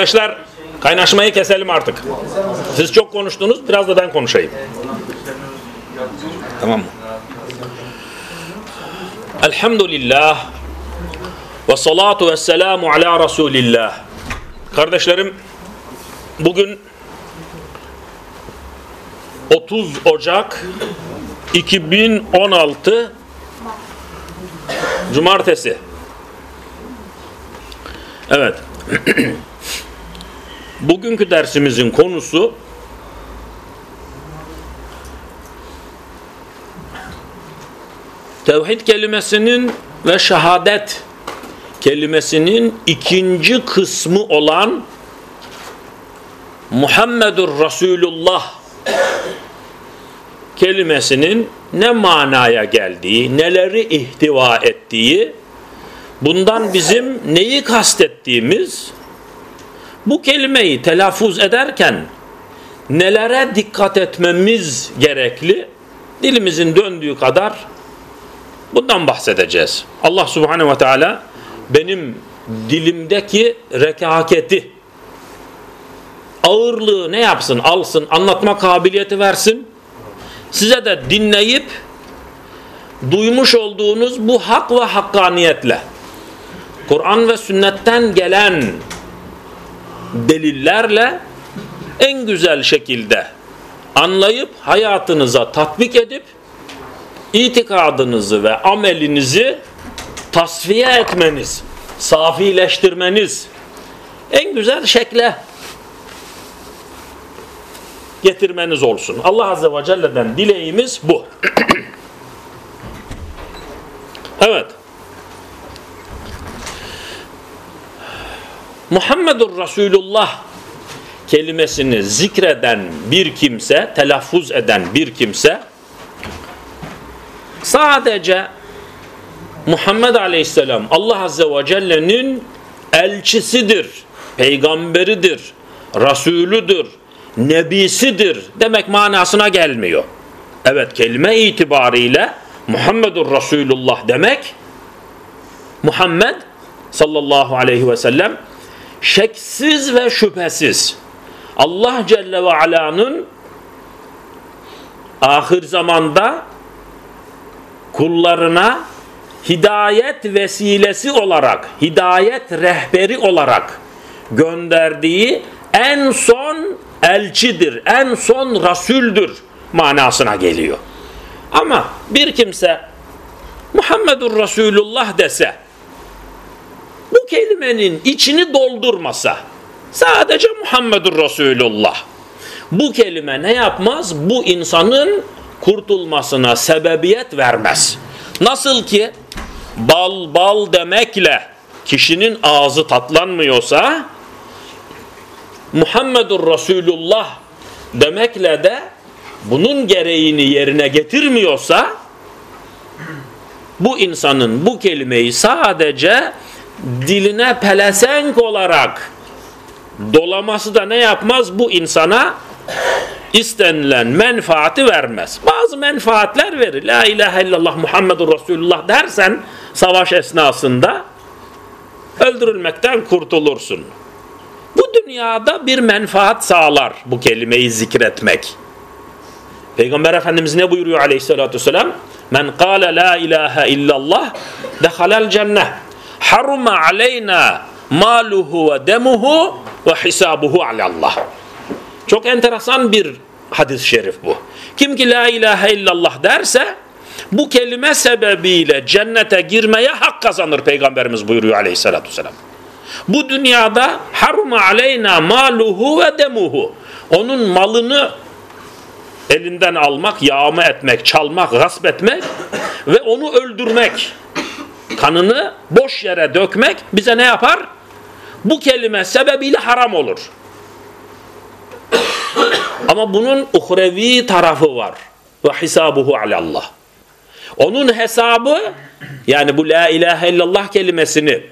Kardeşler kaynaşmayı keselim artık. Siz çok konuştunuz biraz da ben konuşayım. Tamam mı? Elhamdülillah ve salatu ve selamu ala Resulillah. Kardeşlerim bugün 30 Ocak 2016 Cumartesi. Evet. Bugünkü dersimizin konusu tevhid kelimesinin ve şehadet kelimesinin ikinci kısmı olan Muhammedur Resulullah kelimesinin ne manaya geldiği, neleri ihtiva ettiği, bundan bizim neyi kastettiğimiz, bu kelimeyi telaffuz ederken nelere dikkat etmemiz gerekli, dilimizin döndüğü kadar bundan bahsedeceğiz. Allah Subhanahu ve Teala benim dilimdeki rekaketi, ağırlığı ne yapsın, alsın, anlatma kabiliyeti versin, size de dinleyip duymuş olduğunuz bu hak ve hakkaniyetle Kur'an ve sünnetten gelen delillerle en güzel şekilde anlayıp hayatınıza tatbik edip itikadınızı ve amelinizi tasfiye etmeniz, safileştirmeniz en güzel şekle getirmeniz olsun. Allah Azze ve Celle'den dileğimiz bu. evet. Muhammedur Resulullah kelimesini zikreden bir kimse, telaffuz eden bir kimse sadece Muhammed Aleyhisselam Allah Azze ve Celle'nin elçisidir, peygamberidir, Resulüdür, nebisidir demek manasına gelmiyor. Evet kelime itibariyle Muhammedur Resulullah demek Muhammed sallallahu aleyhi ve sellem şeksiz ve şüphesiz Allah Celle ve Ala'nın ahir zamanda kullarına hidayet vesilesi olarak, hidayet rehberi olarak gönderdiği en son elçidir, en son rasuldür manasına geliyor. Ama bir kimse Muhammedur Resulullah dese, bu kelimenin içini doldurmasa, sadece Muhammedur Resulullah, bu kelime ne yapmaz? Bu insanın kurtulmasına sebebiyet vermez. Nasıl ki bal bal demekle kişinin ağzı tatlanmıyorsa, Muhammedur Resulullah demekle de bunun gereğini yerine getirmiyorsa bu insanın bu kelimeyi sadece diline pelesenk olarak dolaması da ne yapmaz? Bu insana istenilen menfaati vermez. Bazı menfaatler verir. La ilahe illallah Muhammedur Resulullah dersen savaş esnasında öldürülmekten kurtulursun. Bu dünyada bir menfaat sağlar bu kelimeyi zikretmek. Peygamber Efendimiz ne buyuruyor aleyhissalatü vesselam? Men kâle la ilahe illallah dehalel cenneh. Haruma aleyna maluhu ve demuhu ve hisabuhu alallah. Çok enteresan bir hadis-i şerif bu. Kim ki la ilahe illallah derse bu kelime sebebiyle cennete girmeye hak kazanır Peygamberimiz buyuruyor aleyhissalatü vesselam. Bu dünyada harma aleyna maluhu ve demuhu. Onun malını elinden almak, yağma etmek, çalmak, gasp etmek ve onu öldürmek. Kanını boş yere dökmek bize ne yapar? Bu kelime sebebiyle haram olur. Ama bunun uhrevi tarafı var. Ve hisabuhu alallah. Onun hesabı yani bu la ilahe illallah kelimesini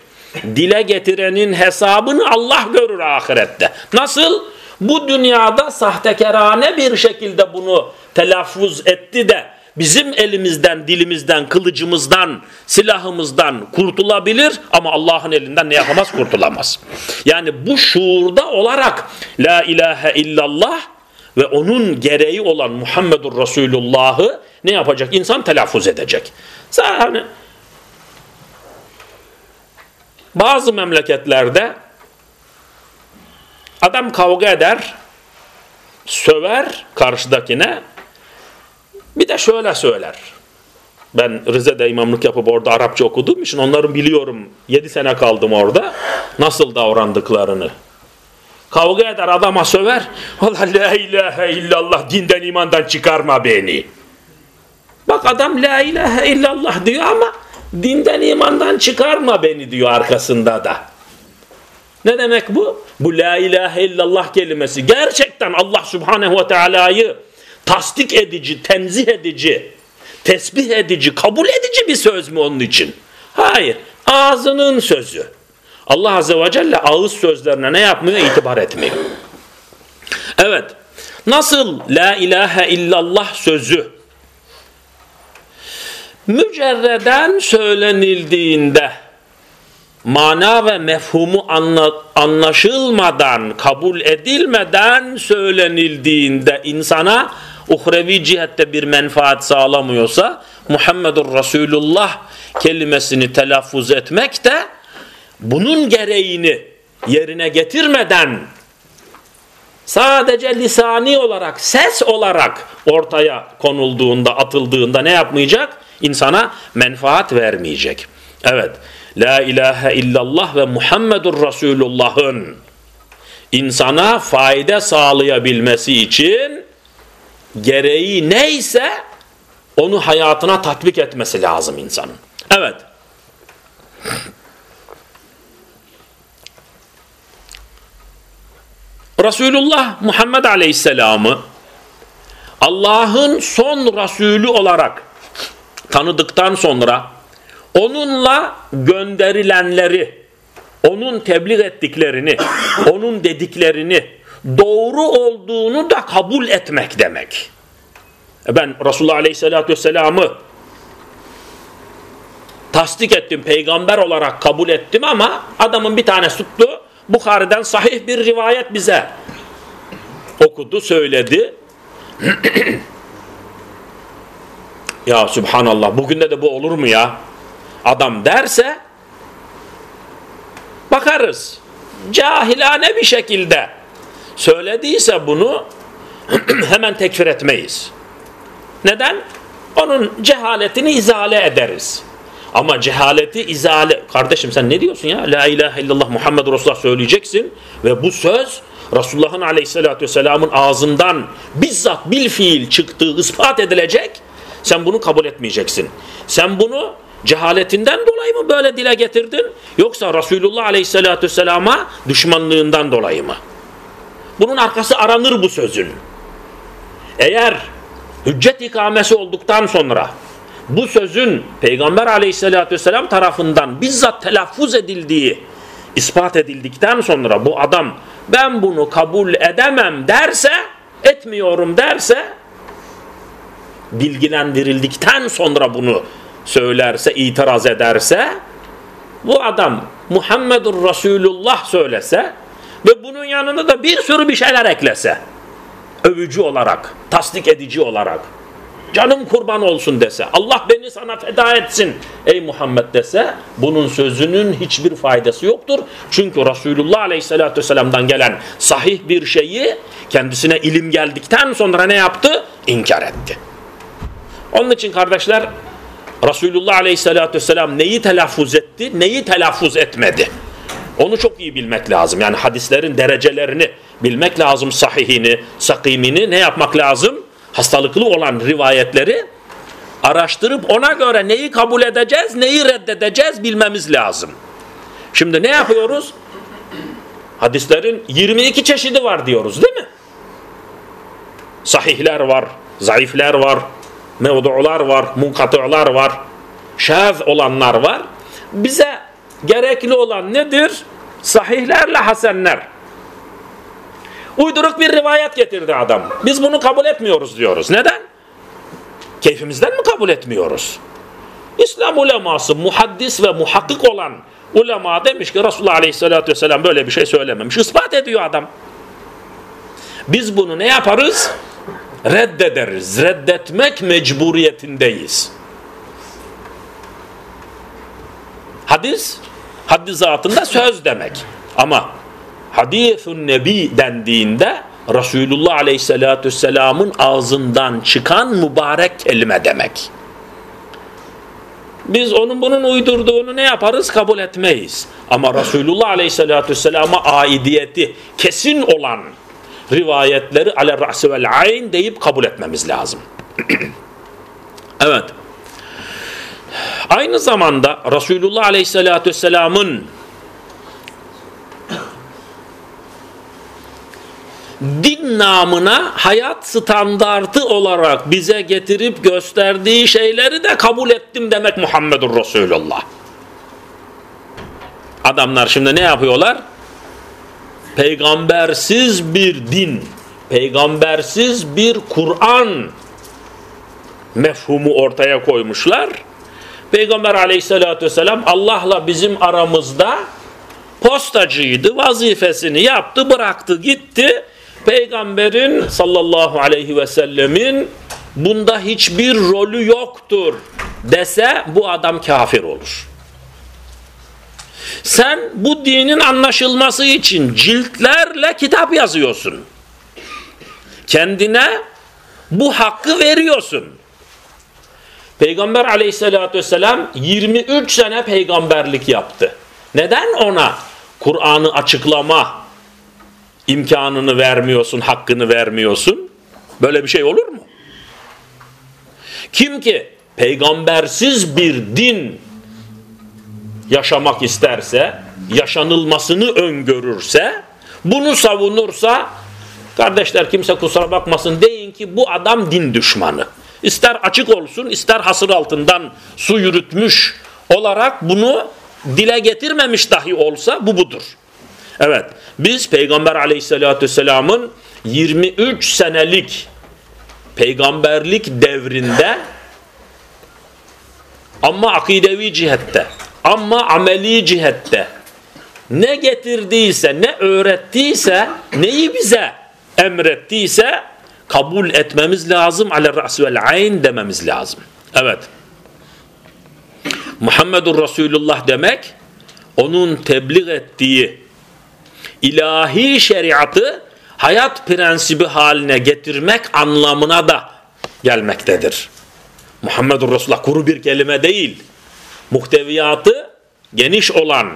dile getirenin hesabını Allah görür ahirette. Nasıl? Bu dünyada sahtekarane bir şekilde bunu telaffuz etti de bizim elimizden, dilimizden, kılıcımızdan, silahımızdan kurtulabilir ama Allah'ın elinden ne yapamaz? Kurtulamaz. Yani bu şuurda olarak La ilahe illallah ve onun gereği olan Muhammedur Resulullah'ı ne yapacak? İnsan telaffuz edecek. Hani bazı memleketlerde adam kavga eder, söver karşıdakine bir de şöyle söyler. Ben Rize'de imamlık yapıp orada Arapça okuduğum için onların biliyorum. 7 sene kaldım orada. Nasıl davrandıklarını. Kavga eder adama söver. Allah la ilahe illallah dinden imandan çıkarma beni. Bak adam la ilahe illallah diyor ama dinden imandan çıkarma beni diyor arkasında da. Ne demek bu? Bu la ilahe illallah kelimesi gerçekten Allah subhanehu ve teala'yı tasdik edici, tenzih edici, tesbih edici, kabul edici bir söz mü onun için? Hayır. Ağzının sözü. Allah Azze ve Celle ağız sözlerine ne yapmıyor? İtibar etmiyor. Evet. Nasıl la ilahe illallah sözü mücerreden söylenildiğinde mana ve mefhumu anla, anlaşılmadan, kabul edilmeden söylenildiğinde insana uhrevi cihette bir menfaat sağlamıyorsa Muhammedur Resulullah kelimesini telaffuz etmek de bunun gereğini yerine getirmeden sadece lisani olarak, ses olarak ortaya konulduğunda, atıldığında ne yapmayacak? İnsana menfaat vermeyecek. Evet. La ilahe illallah ve Muhammedur Resulullah'ın insana fayda sağlayabilmesi için gereği neyse onu hayatına tatbik etmesi lazım insanın. Evet. Resulullah Muhammed Aleyhisselam'ı Allah'ın son Resulü olarak tanıdıktan sonra onunla gönderilenleri, onun tebliğ ettiklerini, onun dediklerini doğru olduğunu da kabul etmek demek. E ben Resulullah Aleyhisselatü Vesselam'ı tasdik ettim, peygamber olarak kabul ettim ama adamın bir tane tuttu, Bukhari'den sahih bir rivayet bize okudu, söyledi. ya subhanallah bugün de bu olur mu ya? Adam derse bakarız. Cahilane bir şekilde söylediyse bunu hemen tekfir etmeyiz. Neden? Onun cehaletini izale ederiz. Ama cehaleti izale... Kardeşim sen ne diyorsun ya? La ilahe illallah Muhammed Resulullah söyleyeceksin. Ve bu söz Resulullah'ın aleyhissalatü vesselamın ağzından bizzat bil fiil çıktığı ispat edilecek. Sen bunu kabul etmeyeceksin. Sen bunu cehaletinden dolayı mı böyle dile getirdin? Yoksa Resulullah aleyhissalatü vesselama düşmanlığından dolayı mı? Bunun arkası aranır bu sözün. Eğer hüccet ikamesi olduktan sonra bu sözün Peygamber aleyhissalatü vesselam tarafından bizzat telaffuz edildiği ispat edildikten sonra bu adam ben bunu kabul edemem derse etmiyorum derse bilgilendirildikten sonra bunu söylerse itiraz ederse bu adam Muhammedur Resulullah söylese ve bunun yanında da bir sürü bir şeyler eklese övücü olarak tasdik edici olarak canım kurban olsun dese, Allah beni sana feda etsin ey Muhammed dese, bunun sözünün hiçbir faydası yoktur. Çünkü Resulullah Aleyhisselatü Vesselam'dan gelen sahih bir şeyi kendisine ilim geldikten sonra ne yaptı? İnkar etti. Onun için kardeşler, Resulullah Aleyhisselatü Vesselam neyi telaffuz etti, neyi telaffuz etmedi? Onu çok iyi bilmek lazım. Yani hadislerin derecelerini bilmek lazım, sahihini, sakimini ne yapmak lazım? hastalıklı olan rivayetleri araştırıp ona göre neyi kabul edeceğiz, neyi reddedeceğiz bilmemiz lazım. Şimdi ne yapıyoruz? Hadislerin 22 çeşidi var diyoruz değil mi? Sahihler var, zayıfler var, mevdu'lar var, munkatı'lar var, şaz olanlar var. Bize gerekli olan nedir? Sahihlerle hasenler. Uyduruk bir rivayet getirdi adam. Biz bunu kabul etmiyoruz diyoruz. Neden? Keyfimizden mi kabul etmiyoruz? İslam uleması muhaddis ve muhakkik olan ulema demiş ki Resulullah Aleyhisselatü Vesselam böyle bir şey söylememiş. Ispat ediyor adam. Biz bunu ne yaparız? Reddederiz. Reddetmek mecburiyetindeyiz. Hadis, haddi zatında söz demek. Ama hadithun nebi dendiğinde Resulullah Aleyhisselatü Vesselam'ın ağzından çıkan mübarek kelime demek. Biz onun bunun uydurduğunu ne yaparız? Kabul etmeyiz. Ama Resulullah Aleyhisselatü Vesselam'a aidiyeti kesin olan rivayetleri ale ra'si vel ayn deyip kabul etmemiz lazım. evet. Aynı zamanda Resulullah Aleyhisselatü Vesselam'ın din namına hayat standartı olarak bize getirip gösterdiği şeyleri de kabul ettim demek Muhammedur Resulullah. Adamlar şimdi ne yapıyorlar? Peygambersiz bir din, peygambersiz bir Kur'an mefhumu ortaya koymuşlar. Peygamber aleyhissalatü vesselam Allah'la bizim aramızda postacıydı, vazifesini yaptı, bıraktı, gitti peygamberin sallallahu aleyhi ve sellemin bunda hiçbir rolü yoktur dese bu adam kafir olur. Sen bu dinin anlaşılması için ciltlerle kitap yazıyorsun. Kendine bu hakkı veriyorsun. Peygamber aleyhissalatü vesselam 23 sene peygamberlik yaptı. Neden ona Kur'an'ı açıklama, imkanını vermiyorsun, hakkını vermiyorsun. Böyle bir şey olur mu? Kim ki peygambersiz bir din yaşamak isterse, yaşanılmasını öngörürse, bunu savunursa, kardeşler kimse kusura bakmasın deyin ki bu adam din düşmanı. İster açık olsun, ister hasır altından su yürütmüş olarak bunu dile getirmemiş dahi olsa bu budur. Evet biz Peygamber aleyhissalatü vesselamın 23 senelik peygamberlik devrinde ama akidevi cihette ama ameli cihette ne getirdiyse ne öğrettiyse neyi bize emrettiyse kabul etmemiz lazım ale ra's vel ayn dememiz lazım. Evet. Muhammedur Resulullah demek onun tebliğ ettiği ilahi şeriatı hayat prensibi haline getirmek anlamına da gelmektedir. Muhammedur Resulullah kuru bir kelime değil. Muhteviyatı geniş olan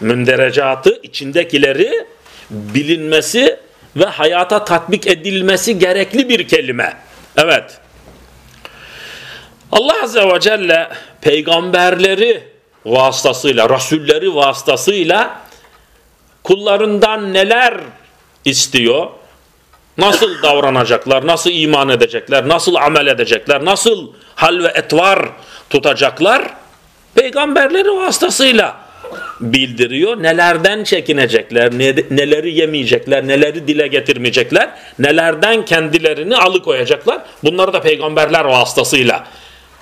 münderecatı, içindekileri bilinmesi ve hayata tatbik edilmesi gerekli bir kelime. Evet. Allah Azze ve Celle peygamberleri vasıtasıyla, rasulleri vasıtasıyla kullarından neler istiyor? Nasıl davranacaklar, nasıl iman edecekler, nasıl amel edecekler, nasıl hal ve etvar tutacaklar? Peygamberleri vasıtasıyla bildiriyor. Nelerden çekinecekler, neleri yemeyecekler, neleri dile getirmeyecekler, nelerden kendilerini alıkoyacaklar. Bunları da peygamberler vasıtasıyla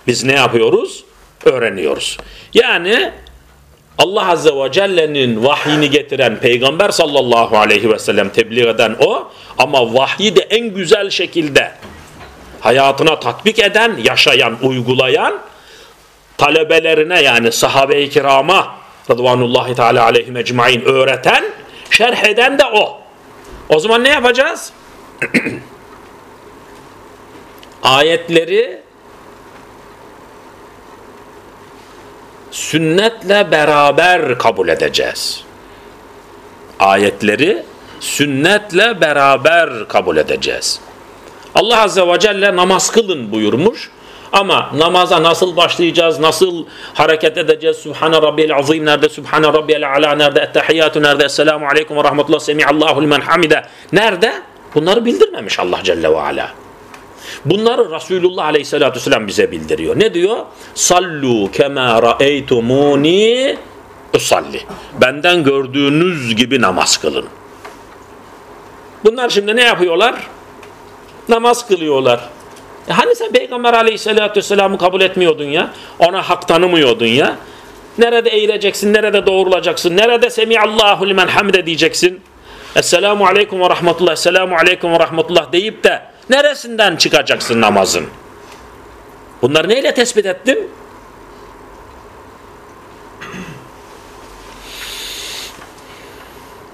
biz ne yapıyoruz? Öğreniyoruz. Yani Allah Azze ve Celle'nin vahyini getiren Peygamber sallallahu aleyhi ve sellem tebliğ eden o ama vahyi de en güzel şekilde hayatına tatbik eden, yaşayan, uygulayan talebelerine yani sahabe-i kirama Rıdvanullahi Teala aleyhim ecmain öğreten, şerh eden de o. O zaman ne yapacağız? Ayetleri sünnetle beraber kabul edeceğiz. Ayetleri sünnetle beraber kabul edeceğiz. Allah Azze ve Celle namaz kılın buyurmuş. Ama namaza nasıl başlayacağız, nasıl hareket edeceğiz? Subhane Rabbiyel Azim nerede? Subhane Rabbiyel Ala nerede? Ettehiyyatü nerede? Esselamu Aleyküm ve Rahmetullah Semi'allahu limen hamide. Nerede? Bunları bildirmemiş Allah Celle ve Ala. Bunları Resulullah Aleyhisselatü Vesselam bize bildiriyor. Ne diyor? Sallu kema ra'eytumuni usalli. Benden gördüğünüz gibi namaz kılın. Bunlar şimdi ne yapıyorlar? Namaz kılıyorlar. E hani sen Peygamber aleyhissalatü vesselam'ı kabul etmiyordun ya? Ona hak tanımıyordun ya? Nerede eğileceksin, nerede doğrulacaksın, nerede Semiallahu limen hamde diyeceksin? Esselamu aleyküm ve rahmetullah, esselamu aleyküm ve rahmetullah deyip de neresinden çıkacaksın namazın? Bunları neyle tespit ettin?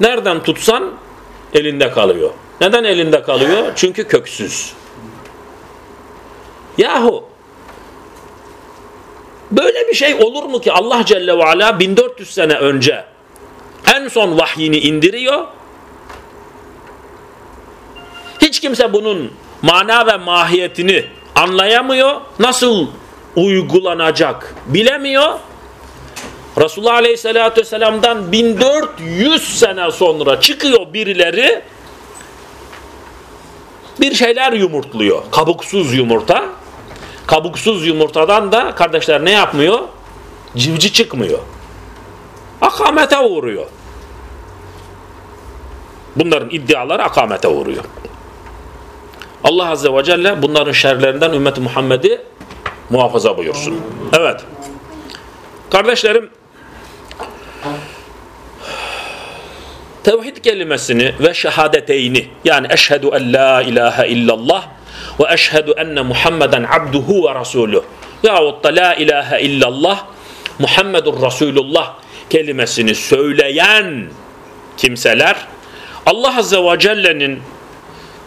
Nereden tutsan elinde kalıyor. Neden elinde kalıyor? Çünkü köksüz. Yahu böyle bir şey olur mu ki Allah Celle ve Ala 1400 sene önce en son vahyini indiriyor. Hiç kimse bunun mana ve mahiyetini anlayamıyor. Nasıl uygulanacak bilemiyor. Resulullah Aleyhisselatü Vesselam'dan 1400 sene sonra çıkıyor birileri bir şeyler yumurtluyor. Kabuksuz yumurta. Kabuksuz yumurtadan da kardeşler ne yapmıyor? Civci çıkmıyor. Akamete uğruyor. Bunların iddiaları akamete uğruyor. Allah Azze ve Celle bunların şerlerinden ümmeti Muhammed'i muhafaza buyursun. Evet. Kardeşlerim tevhid kelimesini ve şehadeteyni yani eşhedü en la ilahe illallah ve eşhedü enne Muhammeden abduhu ve rasuluh yahut da la ilahe illallah Muhammedur Resulullah kelimesini söyleyen kimseler Allah Azze ve Celle'nin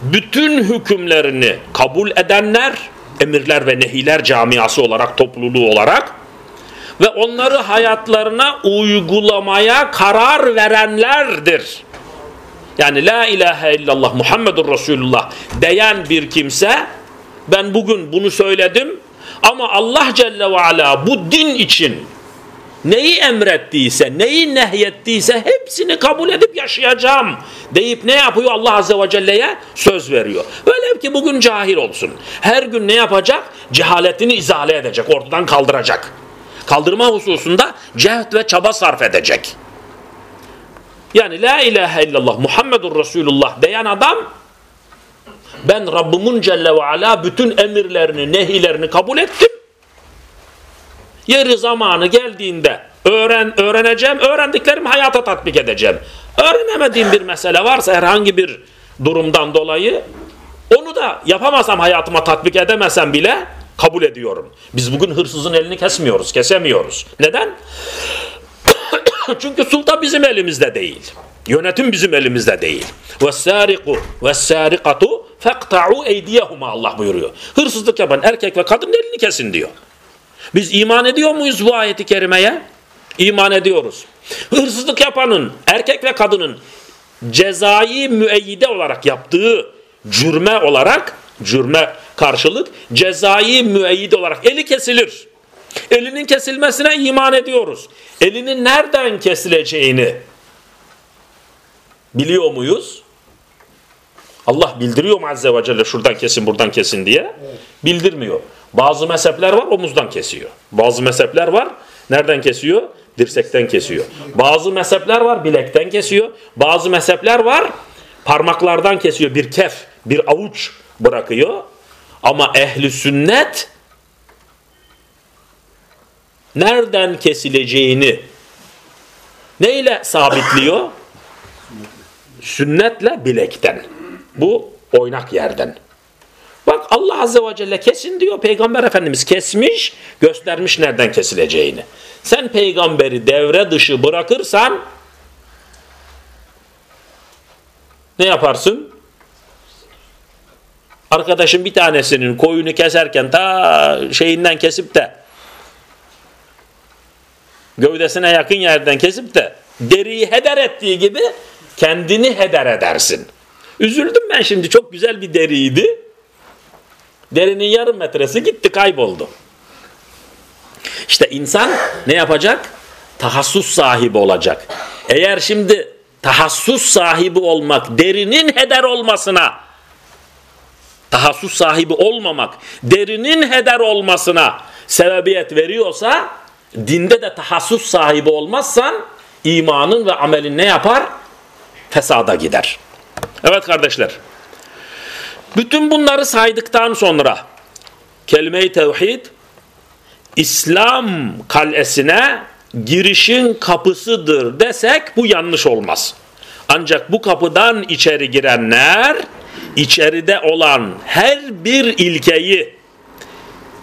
bütün hükümlerini kabul edenler emirler ve nehiler camiası olarak topluluğu olarak ve onları hayatlarına uygulamaya karar verenlerdir. Yani la ilahe illallah Muhammedur Resulullah diyen bir kimse ben bugün bunu söyledim ama Allah Celle ve Ala bu din için neyi emrettiyse, neyi nehyettiyse hepsini kabul edip yaşayacağım deyip ne yapıyor? Allah Azze ve Celle'ye söz veriyor. Öyle ki bugün cahil olsun. Her gün ne yapacak? Cehaletini izale edecek, ortadan kaldıracak. Kaldırma hususunda cehd ve çaba sarf edecek. Yani la ilahe illallah Muhammedur Resulullah diyen adam ben Rabbimin Celle ve Ala bütün emirlerini, nehilerini kabul ettim. Yeri zamanı geldiğinde öğren, öğreneceğim, öğrendiklerimi hayata tatbik edeceğim. Öğrenemediğim bir mesele varsa herhangi bir durumdan dolayı onu da yapamazsam hayatıma tatbik edemesem bile kabul ediyorum. Biz bugün hırsızın elini kesmiyoruz, kesemiyoruz. Neden? Çünkü sultan bizim elimizde değil. Yönetim bizim elimizde değil. وَالسَّارِقُ وَالسَّارِقَةُ فَقْتَعُوا اَيْدِيَهُمَا Allah buyuruyor. Hırsızlık yapan erkek ve kadın elini kesin diyor. Biz iman ediyor muyuz bu ayeti kerimeye? İman ediyoruz. Hırsızlık yapanın erkek ve kadının cezai müeyyide olarak yaptığı cürme olarak cürme karşılık cezai müeyyide olarak eli kesilir. Elinin kesilmesine iman ediyoruz. Elinin nereden kesileceğini biliyor muyuz? Allah bildiriyor mu Azze ve Celle şuradan kesin buradan kesin diye? Bildirmiyor. Bazı mezhepler var omuzdan kesiyor. Bazı mezhepler var nereden kesiyor? Dirsekten kesiyor. Bazı mezhepler var bilekten kesiyor. Bazı mezhepler var parmaklardan kesiyor. Bir kef, bir avuç bırakıyor. Ama ehli sünnet nereden kesileceğini neyle sabitliyor? Sünnetle bilekten. Bu oynak yerden. Bak Allah Azze ve Celle kesin diyor. Peygamber Efendimiz kesmiş, göstermiş nereden kesileceğini. Sen peygamberi devre dışı bırakırsan ne yaparsın? Arkadaşın bir tanesinin koyunu keserken ta şeyinden kesip de gövdesine yakın yerden kesip de deriyi heder ettiği gibi kendini heder edersin. Üzüldüm ben şimdi çok güzel bir deriydi. Derinin yarım metresi gitti kayboldu. İşte insan ne yapacak? Tahassus sahibi olacak. Eğer şimdi tahassus sahibi olmak derinin heder olmasına tahassus sahibi olmamak derinin heder olmasına sebebiyet veriyorsa dinde de tahassus sahibi olmazsan imanın ve amelin ne yapar? Fesada gider. Evet kardeşler. Bütün bunları saydıktan sonra kelime-i tevhid İslam kalesine girişin kapısıdır desek bu yanlış olmaz. Ancak bu kapıdan içeri girenler içeride olan her bir ilkeyi,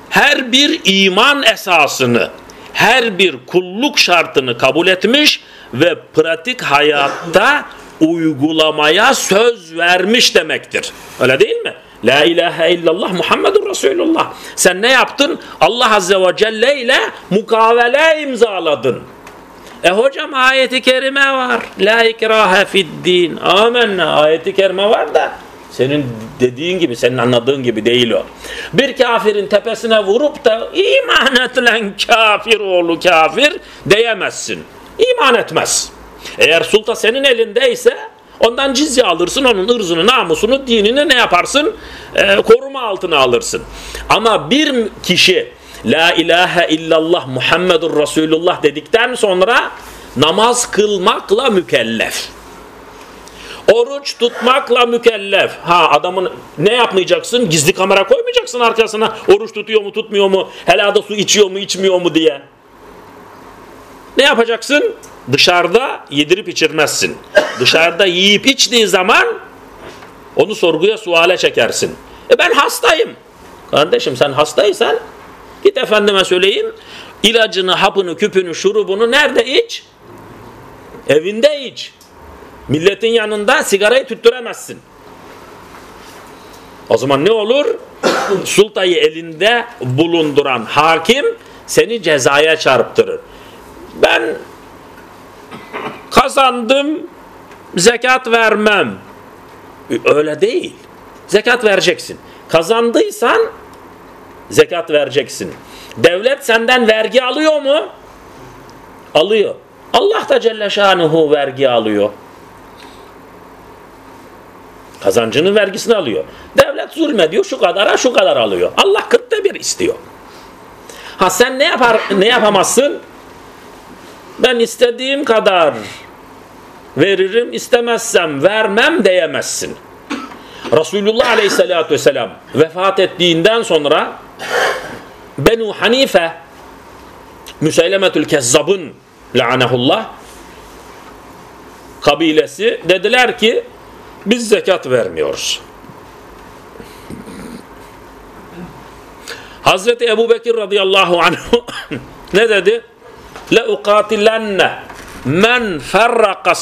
her bir iman esasını, her bir kulluk şartını kabul etmiş ve pratik hayatta uygulamaya söz vermiş demektir. Öyle değil mi? La ilahe illallah Muhammedur Resulullah. Sen ne yaptın? Allah Azze ve Celle ile mukavele imzaladın. E hocam ayeti kerime var. La ikrahe fid din. Amenna ayeti kerime var da senin dediğin gibi, senin anladığın gibi değil o. Bir kafirin tepesine vurup da iman etilen kafir oğlu kafir diyemezsin. İman etmez. Eğer sulta senin elindeyse ondan cizye alırsın, onun ırzını, namusunu, dinini ne yaparsın? Ee, koruma altına alırsın. Ama bir kişi La ilahe illallah Muhammedur Resulullah dedikten sonra namaz kılmakla mükellef. Oruç tutmakla mükellef. Ha adamın ne yapmayacaksın? Gizli kamera koymayacaksın arkasına. Oruç tutuyor mu tutmuyor mu? Helada su içiyor mu içmiyor mu diye. Ne yapacaksın? Dışarıda yedirip içirmezsin. Dışarıda yiyip içtiği zaman onu sorguya suale çekersin. E ben hastayım. Kardeşim sen hastaysan git efendime söyleyeyim ilacını, hapını, küpünü, şurubunu nerede iç? Evinde iç. Milletin yanında sigarayı tüttüremezsin. O zaman ne olur? Sultayı elinde bulunduran hakim seni cezaya çarptırır. Ben kazandım zekat vermem. Öyle değil. Zekat vereceksin. Kazandıysan zekat vereceksin. Devlet senden vergi alıyor mu? Alıyor. Allah da Celle Şanuhu vergi alıyor. Kazancının vergisini alıyor. Devlet zulmediyor şu kadara şu kadar alıyor. Allah kırkta bir istiyor. Ha sen ne yapar ne yapamazsın? Ben istediğim kadar veririm istemezsem vermem diyemezsin. Resulullah Aleyhisselatü Vesselam vefat ettiğinden sonra Benu Hanife Müseylemetül Kezzab'ın lanehullah kabilesi dediler ki biz zekat vermiyoruz. Hazreti Ebu Bekir radıyallahu anhu ne dedi? Le ukatilenne men ferraka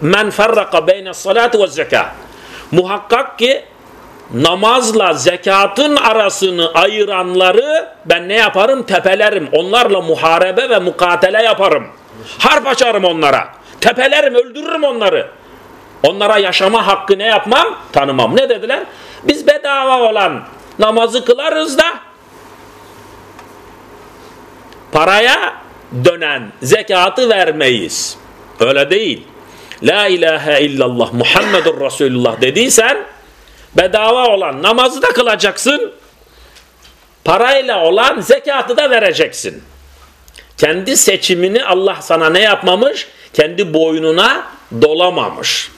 men ferraka beyne salati ve zeka. Muhakkak ki namazla zekatın arasını ayıranları ben ne yaparım? Tepelerim. Onlarla muharebe ve mukatele yaparım. Harp açarım onlara. Tepelerim, öldürürüm onları. Onlara yaşama hakkı ne yapmam? Tanımam. Ne dediler? Biz bedava olan namazı kılarız da paraya dönen zekatı vermeyiz. Öyle değil. La ilahe illallah Muhammedur Resulullah dediysen bedava olan namazı da kılacaksın. Parayla olan zekatı da vereceksin. Kendi seçimini Allah sana ne yapmamış? Kendi boynuna dolamamış.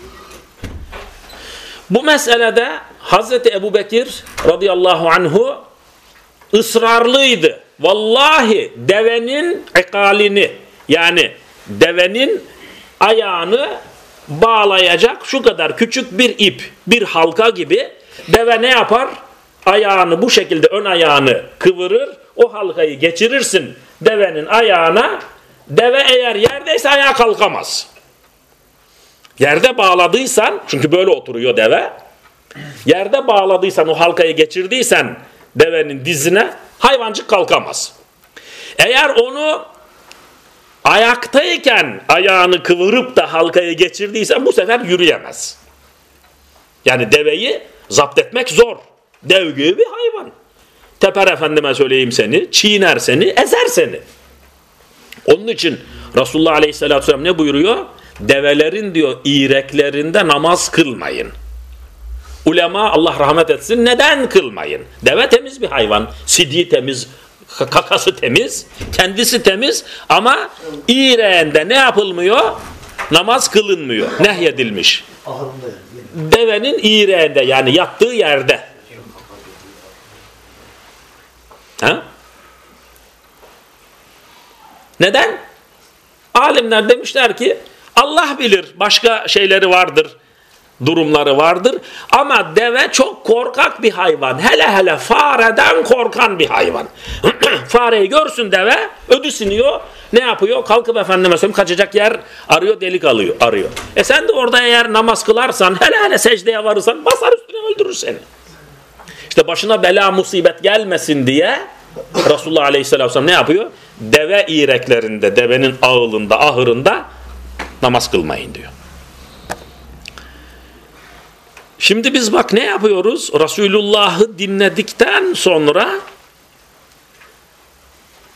Bu meselede Hazreti Ebu Bekir radıyallahu anhu ısrarlıydı. Vallahi devenin ikalini yani devenin ayağını bağlayacak şu kadar küçük bir ip, bir halka gibi deve ne yapar? Ayağını bu şekilde ön ayağını kıvırır, o halkayı geçirirsin devenin ayağına. Deve eğer yerdeyse ayağa kalkamaz. Yerde bağladıysan, çünkü böyle oturuyor deve. Yerde bağladıysan, o halkayı geçirdiysen devenin dizine hayvancık kalkamaz. Eğer onu ayaktayken ayağını kıvırıp da halkaya geçirdiysen bu sefer yürüyemez. Yani deveyi zapt etmek zor. Dev gibi bir hayvan. Teper efendime söyleyeyim seni, çiğner seni, ezer seni. Onun için Resulullah Aleyhisselatü Vesselam ne buyuruyor? Develerin diyor iğreklerinde namaz kılmayın. Ulema Allah rahmet etsin neden kılmayın? Deve temiz bir hayvan. Sidi temiz, kakası temiz, kendisi temiz ama iğreğinde ne yapılmıyor? Namaz kılınmıyor. Nehyedilmiş. Devenin iğreğinde yani yattığı yerde. Ha? Neden? Alimler demişler ki Allah bilir başka şeyleri vardır, durumları vardır. Ama deve çok korkak bir hayvan. Hele hele fareden korkan bir hayvan. Fareyi görsün deve, ödü siniyor. Ne yapıyor? Kalkıp efendime söyleyeyim kaçacak yer arıyor, delik alıyor, arıyor. E sen de orada eğer namaz kılarsan, hele hele secdeye varırsan basar üstüne öldürür seni. İşte başına bela musibet gelmesin diye Resulullah Aleyhisselam ne yapıyor? Deve iğreklerinde, devenin ağılında, ahırında namaz kılmayın diyor. Şimdi biz bak ne yapıyoruz? Resulullah'ı dinledikten sonra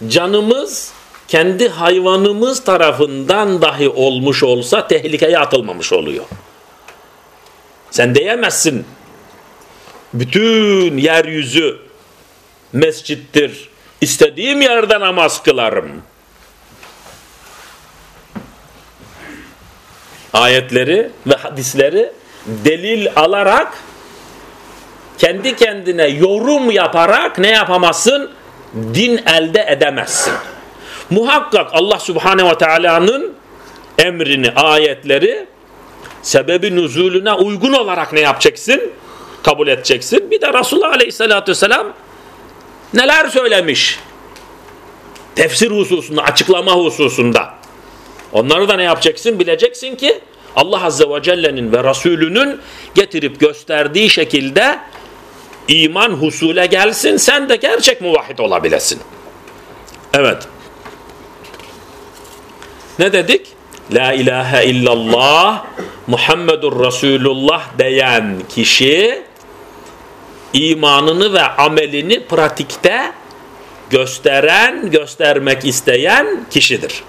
canımız kendi hayvanımız tarafından dahi olmuş olsa tehlikeye atılmamış oluyor. Sen diyemezsin bütün yeryüzü mescittir. İstediğim yerde namaz kılarım. Ayetleri ve hadisleri delil alarak kendi kendine yorum yaparak ne yapamazsın? Din elde edemezsin. Muhakkak Allah Subhanahu ve Taala'nın emrini, ayetleri sebebi nüzulüne uygun olarak ne yapacaksın? Kabul edeceksin. Bir de Resulullah Aleyhisselatü Vesselam neler söylemiş? Tefsir hususunda, açıklama hususunda. Onları da ne yapacaksın? Bileceksin ki Allah Azze ve Celle'nin ve Resulünün getirip gösterdiği şekilde iman husule gelsin. Sen de gerçek muvahhid olabilesin. Evet. Ne dedik? La ilahe illallah Muhammedur Resulullah diyen kişi imanını ve amelini pratikte gösteren, göstermek isteyen kişidir.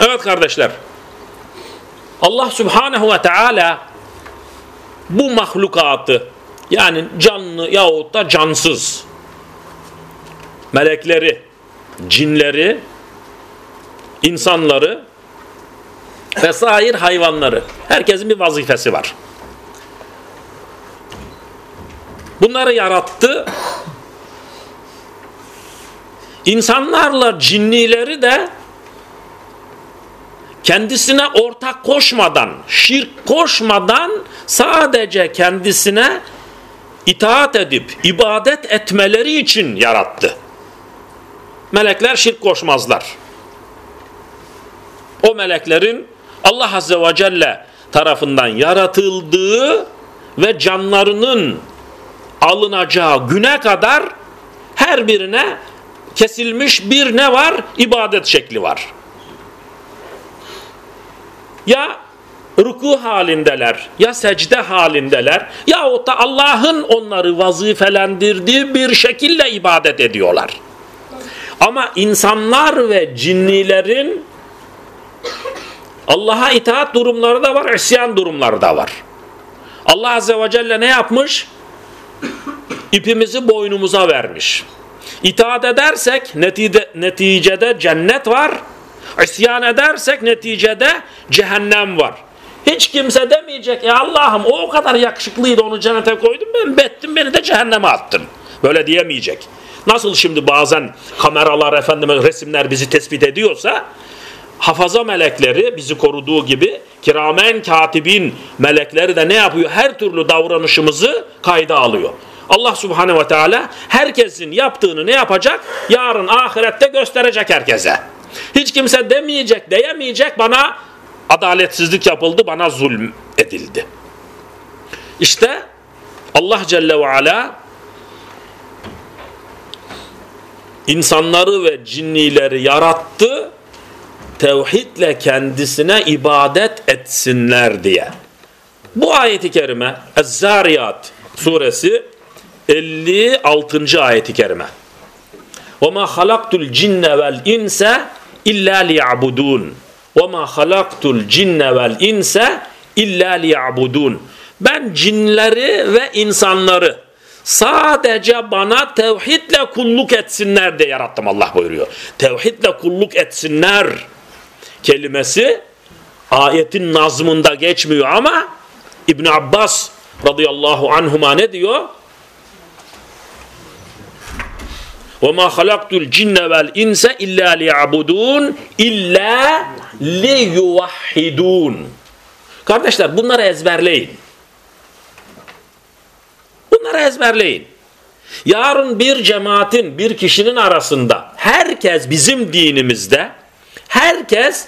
Evet kardeşler. Allah Subhanahu ve Teala bu mahlukatı yani canlı yahut da cansız melekleri, cinleri, insanları vesaire hayvanları. Herkesin bir vazifesi var. Bunları yarattı. İnsanlarla cinnileri de kendisine ortak koşmadan, şirk koşmadan sadece kendisine itaat edip ibadet etmeleri için yarattı. Melekler şirk koşmazlar. O meleklerin Allah Azze ve Celle tarafından yaratıldığı ve canlarının alınacağı güne kadar her birine kesilmiş bir ne var? İbadet şekli var ya ruku halindeler ya secde halindeler yahut da Allah'ın onları vazifelendirdiği bir şekilde ibadet ediyorlar. Ama insanlar ve cinnilerin Allah'a itaat durumları da var, isyan durumları da var. Allah Azze ve Celle ne yapmış? İpimizi boynumuza vermiş. İtaat edersek neticede cennet var, İsyan edersek neticede cehennem var. Hiç kimse demeyecek ya Allah'ım o kadar yakışıklıydı onu cennete koydum ben bettim beni de cehenneme attın. Böyle diyemeyecek. Nasıl şimdi bazen kameralar efendim resimler bizi tespit ediyorsa hafaza melekleri bizi koruduğu gibi kiramen katibin melekleri de ne yapıyor? Her türlü davranışımızı kayda alıyor. Allah subhanehu ve teala herkesin yaptığını ne yapacak? Yarın ahirette gösterecek herkese. Hiç kimse demeyecek, diyemeyecek bana adaletsizlik yapıldı, bana zulm edildi. İşte Allah Celle ve Ala insanları ve cinnileri yarattı tevhidle kendisine ibadet etsinler diye. Bu ayeti kerime Ez-Zariyat suresi 56. ayeti kerime. وَمَا خَلَقْتُ الْجِنَّ وَالْاِنْسَ illa liya'budun. Ve ma halaktul cinne vel inse illa liya'budun. Ben cinleri ve insanları sadece bana tevhidle kulluk etsinler diye yarattım Allah buyuruyor. Tevhidle kulluk etsinler kelimesi ayetin nazmında geçmiyor ama İbn Abbas radıyallahu anhuma ne diyor? وَمَا خَلَقْتُ الْجِنَّ وَالْاِنْسَ اِلَّا لِيَعْبُدُونَ اِلَّا لِيُوَحِّدُونَ Kardeşler bunları ezberleyin. Bunları ezberleyin. Yarın bir cemaatin, bir kişinin arasında herkes bizim dinimizde, herkes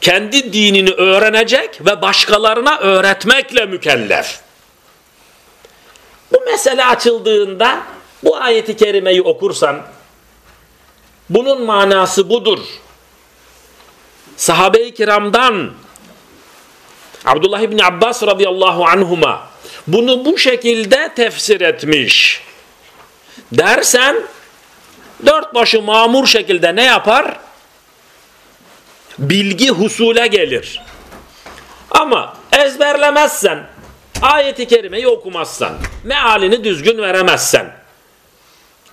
kendi dinini öğrenecek ve başkalarına öğretmekle mükellef. Bu mesele açıldığında bu ayeti kerimeyi okursan bunun manası budur. Sahabe-i kiramdan Abdullah İbni Abbas radıyallahu anhuma bunu bu şekilde tefsir etmiş. Dersen dört başı mamur şekilde ne yapar? Bilgi husule gelir. Ama ezberlemezsen, ayeti kerimeyi okumazsan, mealini düzgün veremezsen,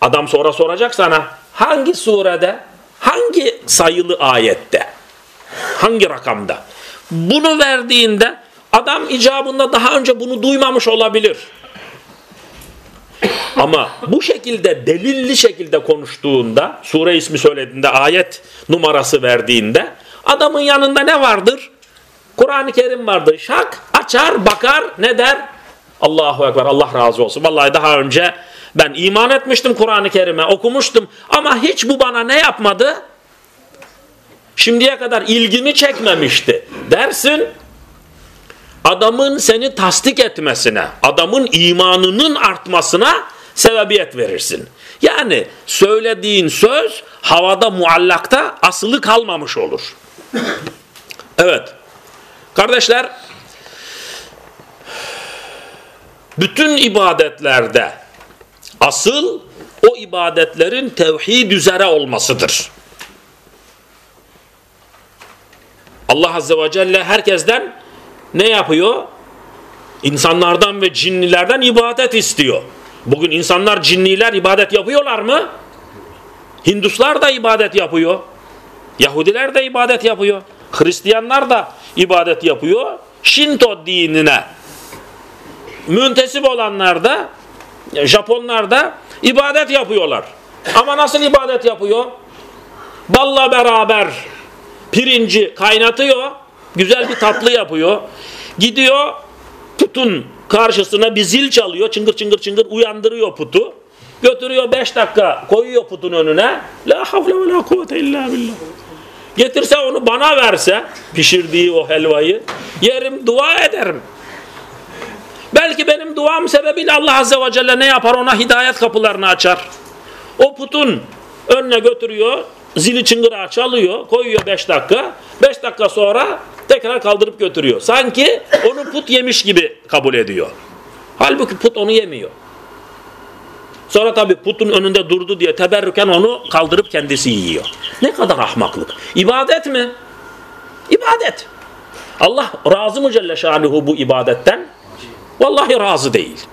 adam sonra soracak sana hangi surede, hangi sayılı ayette, hangi rakamda? Bunu verdiğinde adam icabında daha önce bunu duymamış olabilir. Ama bu şekilde delilli şekilde konuştuğunda, sure ismi söylediğinde, ayet numarası verdiğinde adamın yanında ne vardır? Kur'an-ı Kerim vardır. Şak açar bakar ne der? Allahu Ekber Allah razı olsun. Vallahi daha önce ben iman etmiştim Kur'an-ı Kerim'e okumuştum ama hiç bu bana ne yapmadı? Şimdiye kadar ilgimi çekmemişti dersin adamın seni tasdik etmesine, adamın imanının artmasına sebebiyet verirsin. Yani söylediğin söz havada muallakta asılı kalmamış olur. Evet. Kardeşler bütün ibadetlerde asıl o ibadetlerin tevhid üzere olmasıdır. Allah Azze ve Celle herkesten ne yapıyor? İnsanlardan ve cinnilerden ibadet istiyor. Bugün insanlar, cinniler ibadet yapıyorlar mı? Hinduslar da ibadet yapıyor. Yahudiler de ibadet yapıyor. Hristiyanlar da ibadet yapıyor. Shinto dinine müntesip olanlar da Japonlar da ibadet yapıyorlar. Ama nasıl ibadet yapıyor? Balla beraber pirinci kaynatıyor. Güzel bir tatlı yapıyor. Gidiyor putun karşısına bir zil çalıyor. Çıngır çıngır çıngır uyandırıyor putu. Götürüyor beş dakika koyuyor putun önüne. La havle ve la kuvvete illa billah. Getirse onu bana verse pişirdiği o helvayı yerim dua ederim. Belki benim duam sebebiyle Allah Azze ve Celle ne yapar ona hidayet kapılarını açar. O putun önüne götürüyor zili çıngırağı çalıyor koyuyor beş dakika. Beş dakika sonra tekrar kaldırıp götürüyor. Sanki onu put yemiş gibi kabul ediyor. Halbuki put onu yemiyor. Sonra tabi putun önünde durdu diye teberrüken onu kaldırıp kendisi yiyor. Ne kadar ahmaklık. İbadet mi? İbadet. Allah razı mı Celle Şanuhu bu ibadetten? Vallahi razı değil.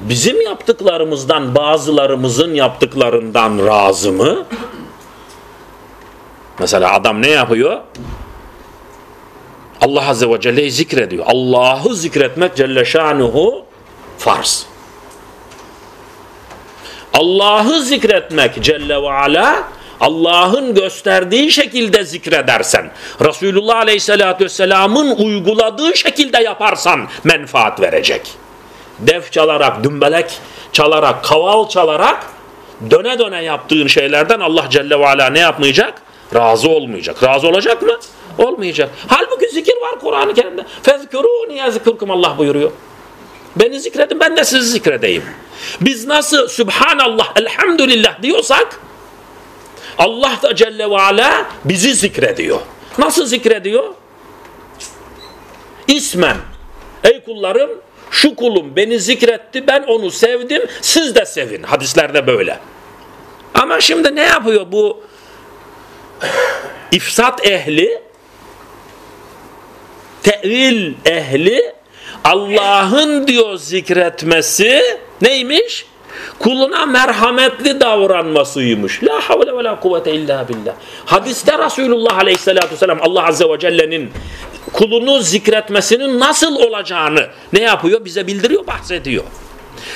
Bizim yaptıklarımızdan bazılarımızın yaptıklarından razı mı? Mesela adam ne yapıyor? Allah Azze ve Celle'yi zikrediyor. Allah'ı zikretmek Celle Şanuhu farz. Allah'ı zikretmek Celle ve Ala Allah'ın gösterdiği şekilde zikredersen, Resulullah Aleyhisselatü Vesselam'ın uyguladığı şekilde yaparsan menfaat verecek. Def çalarak, dümbelek çalarak, kaval çalarak döne döne yaptığın şeylerden Allah Celle ve Ala ne yapmayacak? Razı olmayacak. Razı olacak mı? Olmayacak. Halbuki zikir var Kur'an-ı Kerim'de. Fezkuruni yazkurkum Allah buyuruyor. Beni zikredin ben de sizi zikredeyim. Biz nasıl Subhanallah, Elhamdülillah diyorsak Allah da Celle ve Ala bizi zikrediyor. Nasıl zikrediyor? İsmen. Ey kullarım şu kulum beni zikretti ben onu sevdim siz de sevin. Hadislerde böyle. Ama şimdi ne yapıyor bu ifsat ehli tevil ehli Allah'ın diyor zikretmesi neymiş? Kuluna merhametli davranmasıymış. La havle ve la kuvvete illa billah. Hadiste Resulullah aleyhissalatü vesselam Allah azze ve celle'nin kulunu zikretmesinin nasıl olacağını ne yapıyor? Bize bildiriyor, bahsediyor.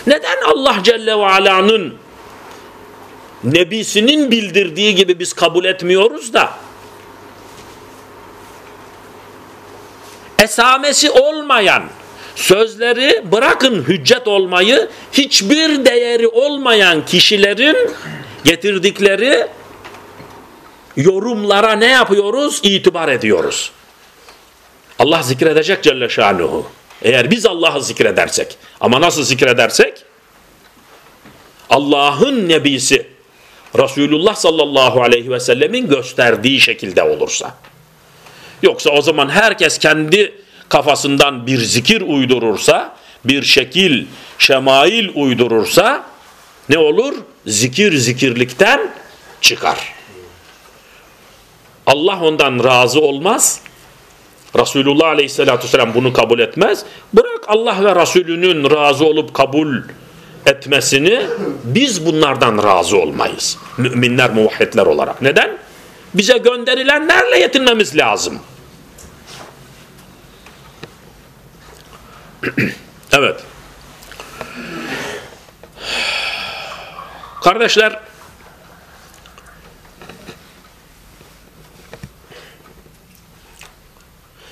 Neden Allah Celle ve Ala'nın nebisinin bildirdiği gibi biz kabul etmiyoruz da esamesi olmayan sözleri bırakın hüccet olmayı hiçbir değeri olmayan kişilerin getirdikleri yorumlara ne yapıyoruz? İtibar ediyoruz. Allah zikredecek Celle Şanuhu. Eğer biz Allah'ı zikredersek ama nasıl zikredersek? Allah'ın nebisi Resulullah sallallahu aleyhi ve sellemin gösterdiği şekilde olursa. Yoksa o zaman herkes kendi kafasından bir zikir uydurursa, bir şekil, şemail uydurursa ne olur? Zikir zikirlikten çıkar. Allah ondan razı olmaz. Resulullah aleyhissalatü vesselam bunu kabul etmez. Bırak Allah ve Resulünün razı olup kabul etmesini biz bunlardan razı olmayız. Müminler, muvahhidler olarak. Neden? Bize gönderilenlerle yetinmemiz lazım. evet. Kardeşler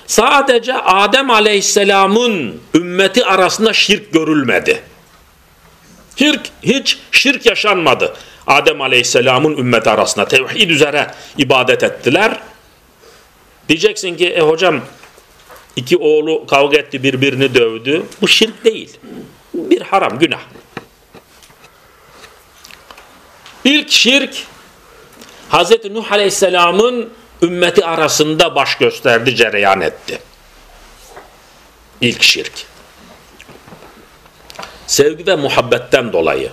sadece Adem Aleyhisselam'ın ümmeti arasında şirk görülmedi. Şirk, hiç şirk yaşanmadı. Adem Aleyhisselam'ın ümmeti arasında tevhid üzere ibadet ettiler. Diyeceksin ki e hocam iki oğlu kavga etti birbirini dövdü. Bu şirk değil. Bir haram günah. İlk şirk Hz. Nuh Aleyhisselam'ın ümmeti arasında baş gösterdi, cereyan etti. İlk şirk. Sevgi ve muhabbetten dolayı.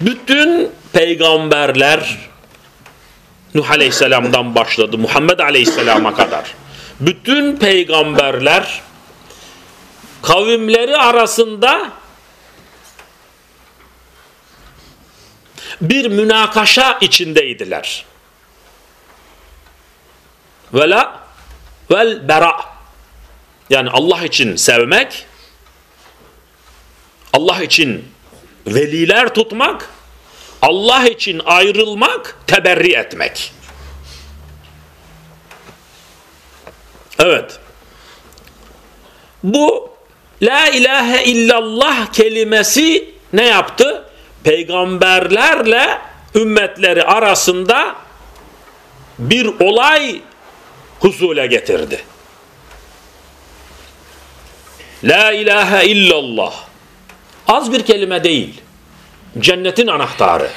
Bütün peygamberler Nuh Aleyhisselam'dan başladı Muhammed Aleyhisselam'a kadar. Bütün peygamberler kavimleri arasında bir münakaşa içindeydiler. Vela vel bera yani Allah için sevmek Allah için veliler tutmak Allah için ayrılmak teberri etmek. Evet. Bu La ilahe illallah kelimesi ne yaptı? peygamberlerle ümmetleri arasında bir olay husule getirdi. La ilahe illallah. Az bir kelime değil. Cennetin anahtarı.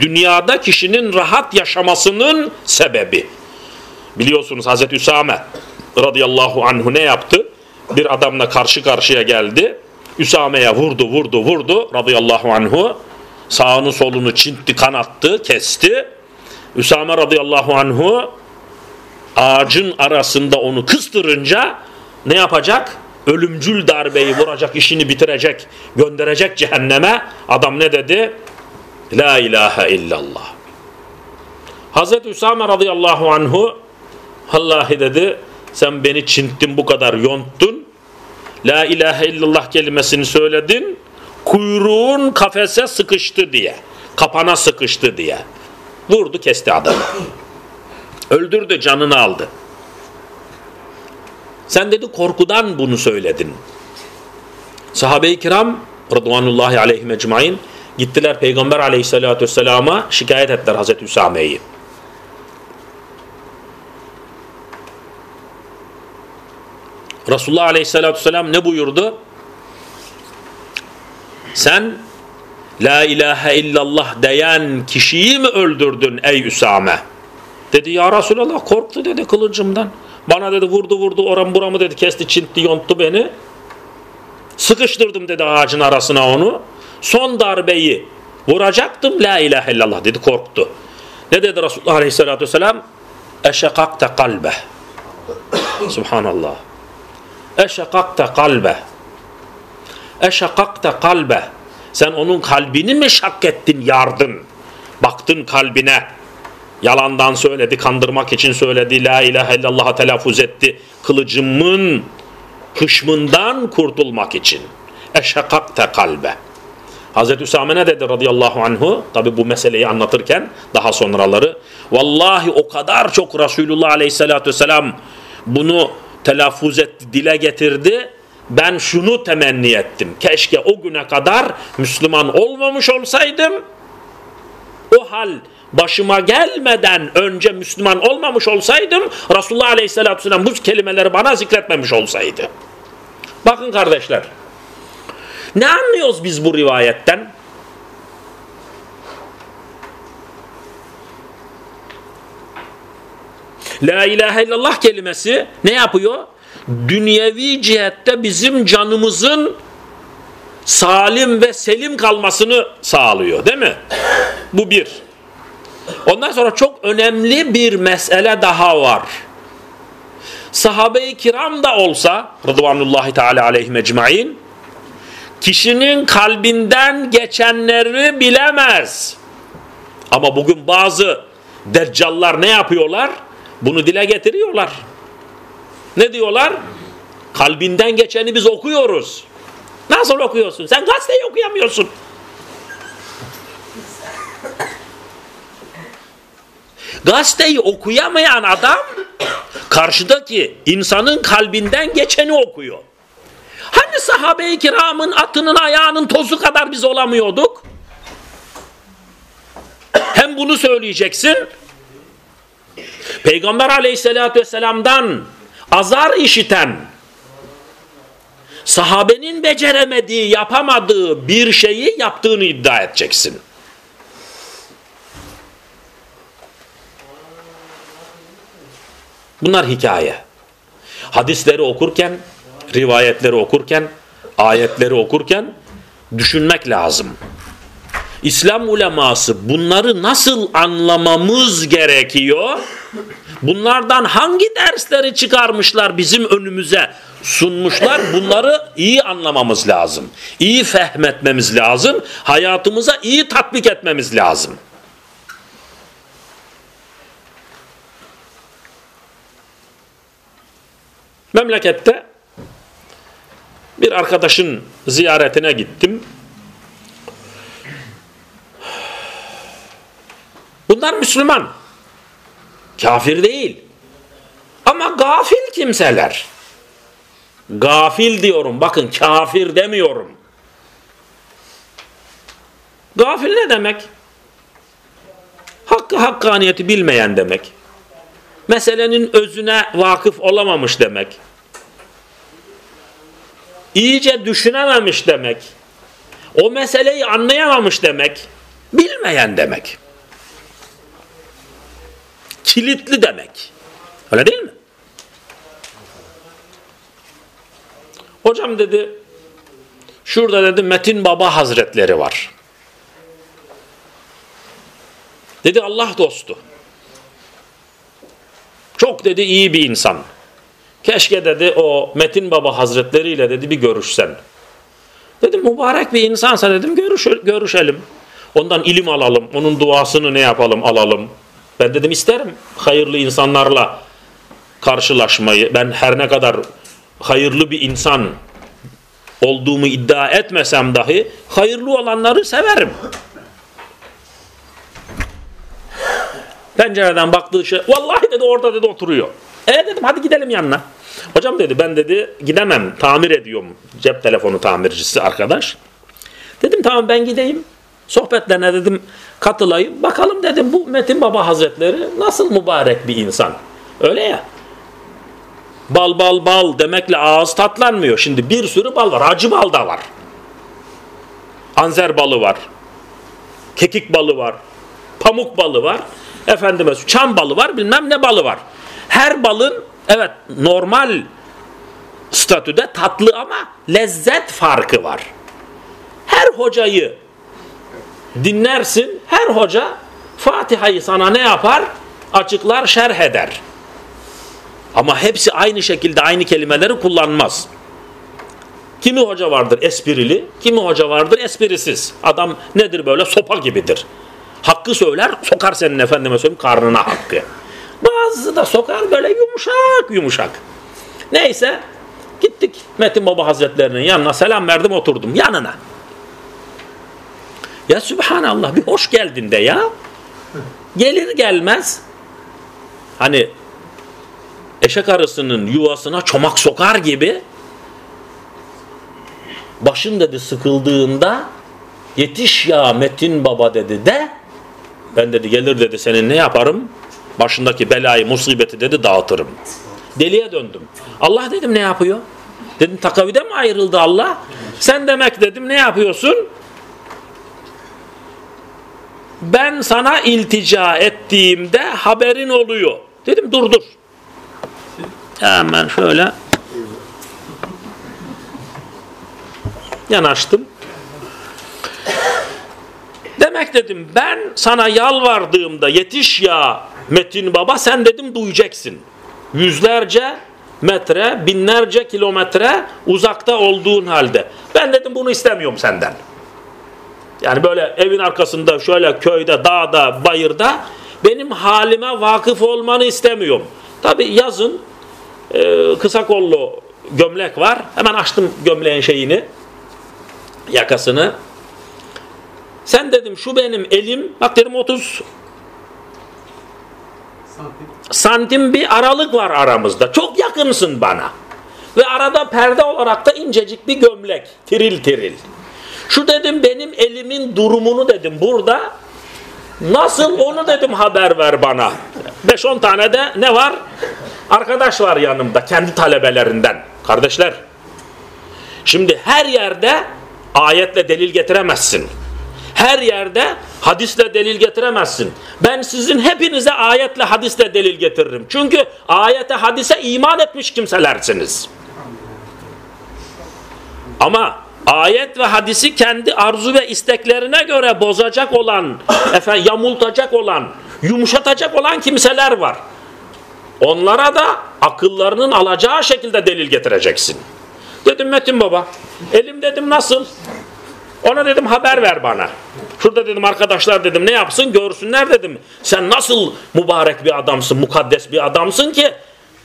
Dünyada kişinin rahat yaşamasının sebebi. Biliyorsunuz Hazreti Üsame radıyallahu anhu ne yaptı? Bir adamla karşı karşıya geldi. Üsame'ye vurdu vurdu vurdu radıyallahu anhu. Sağını solunu çintti kanattı kesti. Üsame radıyallahu anhu ağacın arasında onu kıstırınca ne yapacak? Ölümcül darbeyi vuracak, işini bitirecek, gönderecek cehenneme. Adam ne dedi? La ilahe illallah. Hazreti Üsame radıyallahu anhu Vallahi dedi sen beni çintin bu kadar yonttun La ilahe illallah kelimesini söyledin. Kuyruğun kafese sıkıştı diye. Kapana sıkıştı diye. Vurdu kesti adamı. Öldürdü canını aldı. Sen dedi korkudan bunu söyledin. Sahabe-i kiram Rıdvanullahi aleyhim ecmain gittiler Peygamber aleyhissalatü vesselama şikayet ettiler Hazreti Üsame'yi. Resulullah Aleyhisselatü Vesselam ne buyurdu? Sen La ilahe illallah diyen kişiyi mi öldürdün ey Üsame? Dedi ya Resulallah korktu dedi kılıcımdan. Bana dedi vurdu vurdu oram buramı dedi kesti çintti yonttu beni. Sıkıştırdım dedi ağacın arasına onu. Son darbeyi vuracaktım la ilahe illallah dedi korktu. Ne dedi Resulullah Aleyhisselatü Vesselam? Eşekakte kalbe. Subhanallah. Eşakakta kalbe. Eşakakta kalbe. Sen onun kalbini mi şak ettin, yardın? Baktın kalbine. Yalandan söyledi, kandırmak için söyledi. La ilahe illallah'a telaffuz etti. Kılıcımın hışmından kurtulmak için. Eşekakte kalbe. Hazreti Üsame ne dedi radıyallahu anhu? Tabi bu meseleyi anlatırken daha sonraları. Vallahi o kadar çok Resulullah aleyhissalatü vesselam bunu telaffuz etti, dile getirdi. Ben şunu temenni ettim. Keşke o güne kadar Müslüman olmamış olsaydım. O hal başıma gelmeden önce Müslüman olmamış olsaydım Resulullah Aleyhisselatü Vesselam bu kelimeleri bana zikretmemiş olsaydı. Bakın kardeşler. Ne anlıyoruz biz bu rivayetten? La ilahe illallah kelimesi ne yapıyor? Dünyevi cihette bizim canımızın salim ve selim kalmasını sağlıyor değil mi? Bu bir. Ondan sonra çok önemli bir mesele daha var. Sahabe-i kiram da olsa Rıdvanullahi Teala aleyhi mecmain kişinin kalbinden geçenleri bilemez. Ama bugün bazı deccallar ne yapıyorlar? Bunu dile getiriyorlar. Ne diyorlar? Kalbinden geçeni biz okuyoruz. Nasıl okuyorsun? Sen gazeteyi okuyamıyorsun. Gazeteyi okuyamayan adam karşıdaki insanın kalbinden geçeni okuyor. Hani sahabe-i kiramın atının ayağının tozu kadar biz olamıyorduk? Hem bunu söyleyeceksin. Peygamber aleyhissalatü vesselam'dan azar işiten sahabenin beceremediği, yapamadığı bir şeyi yaptığını iddia edeceksin. Bunlar hikaye. Hadisleri okurken, rivayetleri okurken, ayetleri okurken düşünmek lazım. İslam uleması bunları nasıl anlamamız gerekiyor? Bunlardan hangi dersleri çıkarmışlar bizim önümüze sunmuşlar? Bunları iyi anlamamız lazım. İyi fehmetmemiz lazım. Hayatımıza iyi tatbik etmemiz lazım. Memlekette bir arkadaşın ziyaretine gittim. Bunlar Müslüman. Kafir değil. Ama gafil kimseler. Gafil diyorum. Bakın kafir demiyorum. Gafil ne demek? Hakkı hakkaniyeti bilmeyen demek meselenin özüne vakıf olamamış demek. İyice düşünememiş demek. O meseleyi anlayamamış demek. Bilmeyen demek. Kilitli demek. Öyle değil mi? Hocam dedi şurada dedi Metin Baba Hazretleri var. Dedi Allah dostu. Çok dedi iyi bir insan. Keşke dedi o Metin Baba Hazretleri ile dedi bir görüşsen. Dedim mübarek bir insansa dedim görüş, görüşelim. Ondan ilim alalım. Onun duasını ne yapalım alalım. Ben dedim isterim hayırlı insanlarla karşılaşmayı. Ben her ne kadar hayırlı bir insan olduğumu iddia etmesem dahi hayırlı olanları severim. Pencereden baktığı şey vallahi dedi orada dedi oturuyor. E dedim hadi gidelim yanına. Hocam dedi ben dedi gidemem tamir ediyorum cep telefonu tamircisi arkadaş. Dedim tamam ben gideyim sohbetlerine dedim katılayım. Bakalım dedim bu Metin Baba Hazretleri nasıl mübarek bir insan. Öyle ya. Bal bal bal demekle ağız tatlanmıyor. Şimdi bir sürü bal var. Acı bal da var. Anzer balı var. Kekik balı var. Pamuk balı var efendime çam balı var bilmem ne balı var. Her balın evet normal statüde tatlı ama lezzet farkı var. Her hocayı dinlersin. Her hoca Fatiha'yı sana ne yapar? Açıklar, şerh eder. Ama hepsi aynı şekilde aynı kelimeleri kullanmaz. Kimi hoca vardır esprili, kimi hoca vardır esprisiz. Adam nedir böyle sopa gibidir. Hakkı söyler sokar senin efendime söyleyeyim karnına hakkı. Bazısı da sokar böyle yumuşak yumuşak. Neyse Gittik Metin Baba Hazretlerinin yanına selam verdim oturdum yanına. Ya Sübhanallah bir hoş geldin de ya. Gelir gelmez hani eşek arısının yuvasına çomak sokar gibi başın dedi sıkıldığında yetiş ya Metin Baba dedi de ben dedi gelir dedi senin ne yaparım başındaki belayı musibeti dedi dağıtırım. Deliye döndüm. Allah dedim ne yapıyor? Dedim takavide mi ayrıldı Allah? Sen demek dedim ne yapıyorsun? Ben sana iltica ettiğimde haberin oluyor. Dedim dur dur. Hemen şöyle yanaştım. Demek dedim ben sana yalvardığımda yetiş ya Metin Baba sen dedim duyacaksın. Yüzlerce metre, binlerce kilometre uzakta olduğun halde. Ben dedim bunu istemiyorum senden. Yani böyle evin arkasında şöyle köyde, dağda, bayırda benim halime vakıf olmanı istemiyorum. Tabi yazın e, kısa kollu gömlek var. Hemen açtım gömleğin şeyini, yakasını. Sen dedim şu benim elim, bak dedim 30 santim. bir aralık var aramızda. Çok yakınsın bana. Ve arada perde olarak da incecik bir gömlek. Tiril tiril. Şu dedim benim elimin durumunu dedim burada. Nasıl onu dedim haber ver bana. 5-10 tane de ne var? Arkadaş var yanımda kendi talebelerinden. Kardeşler. Şimdi her yerde ayetle delil getiremezsin. Her yerde hadisle delil getiremezsin. Ben sizin hepinize ayetle hadisle delil getiririm. Çünkü ayete hadise iman etmiş kimselersiniz. Ama ayet ve hadisi kendi arzu ve isteklerine göre bozacak olan, efendim, yamultacak olan, yumuşatacak olan kimseler var. Onlara da akıllarının alacağı şekilde delil getireceksin. Dedim Metin Baba, elim dedim nasıl? Ona dedim haber ver bana. Şurada dedim arkadaşlar dedim ne yapsın görsünler dedim. Sen nasıl mübarek bir adamsın, mukaddes bir adamsın ki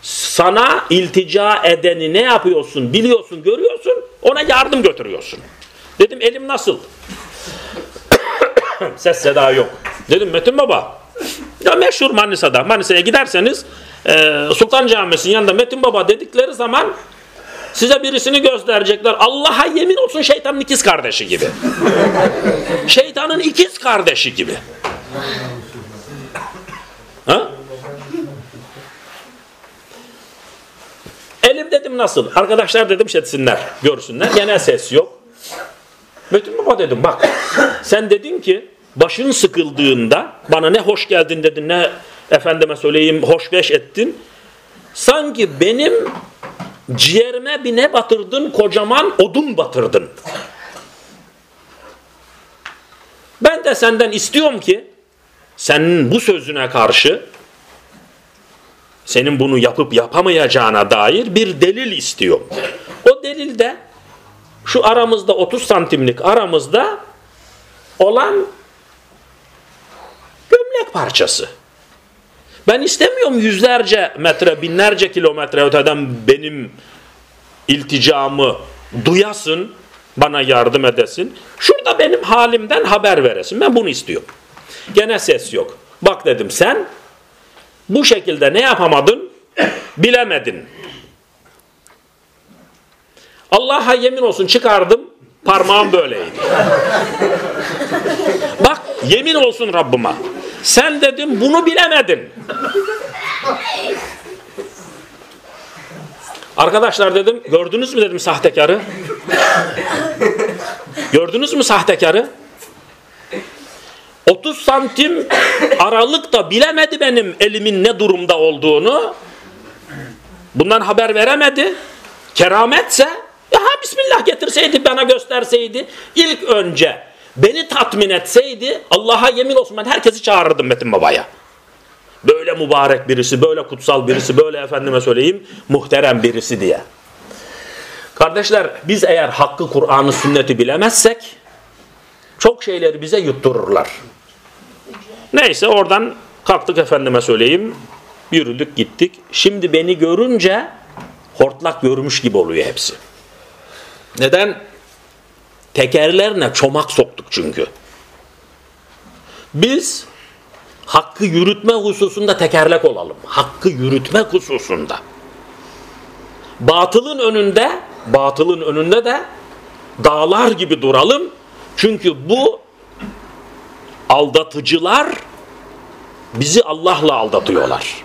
sana iltica edeni ne yapıyorsun biliyorsun, görüyorsun ona yardım götürüyorsun. Dedim elim nasıl? Ses seda yok. Dedim Metin Baba ya meşhur Manisa'da Manisa'ya giderseniz Sultan Camisi'nin yanında Metin Baba dedikleri zaman Size birisini gösterecekler. Allah'a yemin olsun şeytanın ikiz kardeşi gibi. şeytanın ikiz kardeşi gibi. Ha? Elim dedim nasıl? Arkadaşlar dedim şetsinler, görsünler. Gene ses yok. Metin baba dedim bak. Sen dedin ki başın sıkıldığında bana ne hoş geldin dedin ne efendime söyleyeyim hoşbeş ettin. Sanki benim Ciğerime bir ne batırdın? Kocaman odun batırdın. Ben de senden istiyorum ki senin bu sözüne karşı senin bunu yapıp yapamayacağına dair bir delil istiyorum. O delil de şu aramızda 30 santimlik aramızda olan gömlek parçası. Ben istemiyorum yüzlerce metre, binlerce kilometre öteden benim ilticamı duyasın, bana yardım edesin. Şurada benim halimden haber veresin. Ben bunu istiyorum. Gene ses yok. Bak dedim sen bu şekilde ne yapamadın? Bilemedin. Allah'a yemin olsun çıkardım parmağım böyleydi. Bak yemin olsun Rabbıma. Sen dedim bunu bilemedin. Arkadaşlar dedim gördünüz mü dedim sahtekarı? Gördünüz mü sahtekarı? 30 santim aralıkta bilemedi benim elimin ne durumda olduğunu. Bundan haber veremedi. Kerametse ya bismillah getirseydi bana gösterseydi ilk önce beni tatmin etseydi Allah'a yemin olsun ben herkesi çağırırdım Metin Baba'ya. Böyle mübarek birisi, böyle kutsal birisi, böyle efendime söyleyeyim muhterem birisi diye. Kardeşler biz eğer hakkı Kur'an'ı sünneti bilemezsek çok şeyleri bize yuttururlar. Neyse oradan kalktık efendime söyleyeyim. Yürüdük gittik. Şimdi beni görünce hortlak görmüş gibi oluyor hepsi. Neden? Tekerlerine çomak soktuk çünkü. Biz hakkı yürütme hususunda tekerlek olalım. Hakkı yürütme hususunda. Batılın önünde, batılın önünde de dağlar gibi duralım. Çünkü bu aldatıcılar bizi Allah'la aldatıyorlar.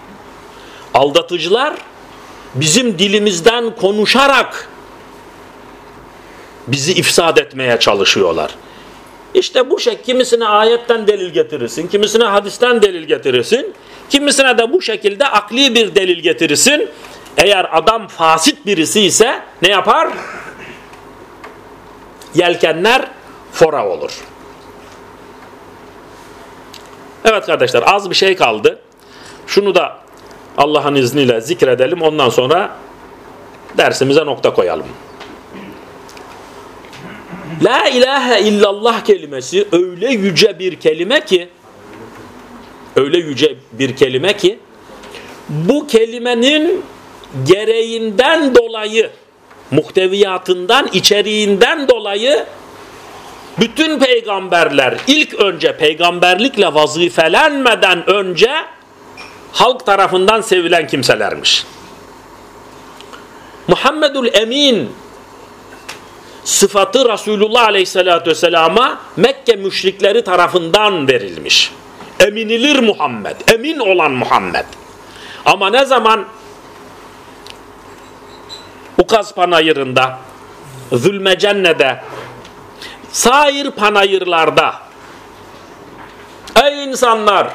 Aldatıcılar bizim dilimizden konuşarak bizi ifsad etmeye çalışıyorlar. İşte bu şey kimisine ayetten delil getirirsin, kimisine hadisten delil getirirsin, kimisine de bu şekilde akli bir delil getirirsin. Eğer adam fasit birisi ise ne yapar? Yelkenler fora olur. Evet kardeşler az bir şey kaldı. Şunu da Allah'ın izniyle zikredelim. Ondan sonra dersimize nokta koyalım. La ilahe illallah kelimesi öyle yüce bir kelime ki öyle yüce bir kelime ki bu kelimenin gereğinden dolayı muhteviyatından, içeriğinden dolayı bütün peygamberler ilk önce peygamberlikle vazifelenmeden önce halk tarafından sevilen kimselermiş. Muhammedül Emin sıfatı Resulullah Aleyhisselatü Vesselam'a Mekke müşrikleri tarafından verilmiş. Eminilir Muhammed, emin olan Muhammed. Ama ne zaman Ukaz panayırında, Zülmecenne'de, sair panayırlarda Ey insanlar!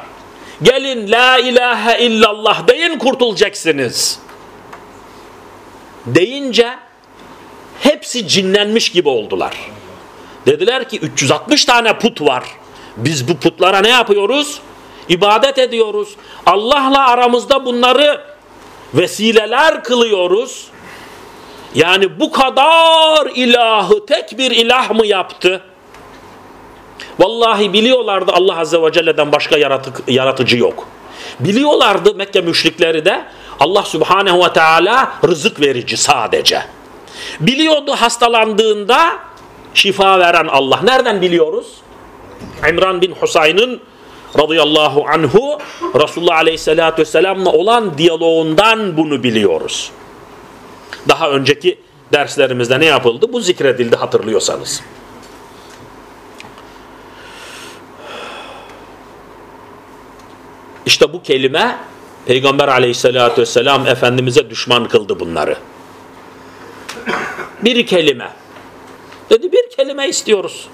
Gelin la ilahe illallah deyin kurtulacaksınız. Deyince hepsi cinlenmiş gibi oldular. Dediler ki 360 tane put var. Biz bu putlara ne yapıyoruz? İbadet ediyoruz. Allah'la aramızda bunları vesileler kılıyoruz. Yani bu kadar ilahı tek bir ilah mı yaptı? Vallahi biliyorlardı Allah Azze ve Celle'den başka yaratık, yaratıcı yok. Biliyorlardı Mekke müşrikleri de Allah Subhanehu ve Teala rızık verici sadece. Biliyordu hastalandığında şifa veren Allah. Nereden biliyoruz? İmran bin Husayn'ın radıyallahu anhu Resulullah aleyhissalatü vesselam'la olan diyaloğundan bunu biliyoruz. Daha önceki derslerimizde ne yapıldı? Bu zikredildi hatırlıyorsanız. İşte bu kelime Peygamber aleyhissalatü vesselam Efendimiz'e düşman kıldı bunları. Bir kelime. Dedi bir kelime istiyoruz.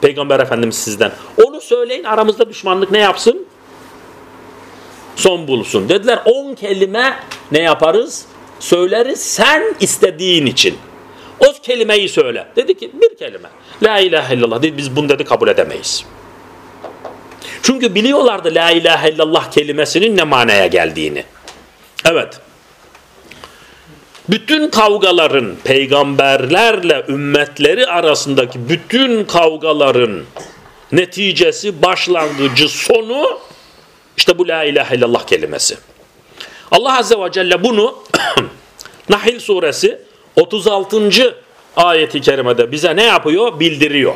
Peygamber Efendimiz sizden. Onu söyleyin aramızda düşmanlık ne yapsın? Son bulsun. Dediler on kelime ne yaparız? Söyleriz sen istediğin için. O kelimeyi söyle. Dedi ki bir kelime. La ilahe illallah. Dedi, biz bunu dedi kabul edemeyiz. Çünkü biliyorlardı la ilahe illallah kelimesinin ne manaya geldiğini. Evet. Bütün kavgaların peygamberlerle ümmetleri arasındaki bütün kavgaların neticesi, başlangıcı, sonu işte bu la ilahe illallah kelimesi. Allah Azze ve Celle bunu Nahil suresi 36. ayeti kerimede bize ne yapıyor? Bildiriyor.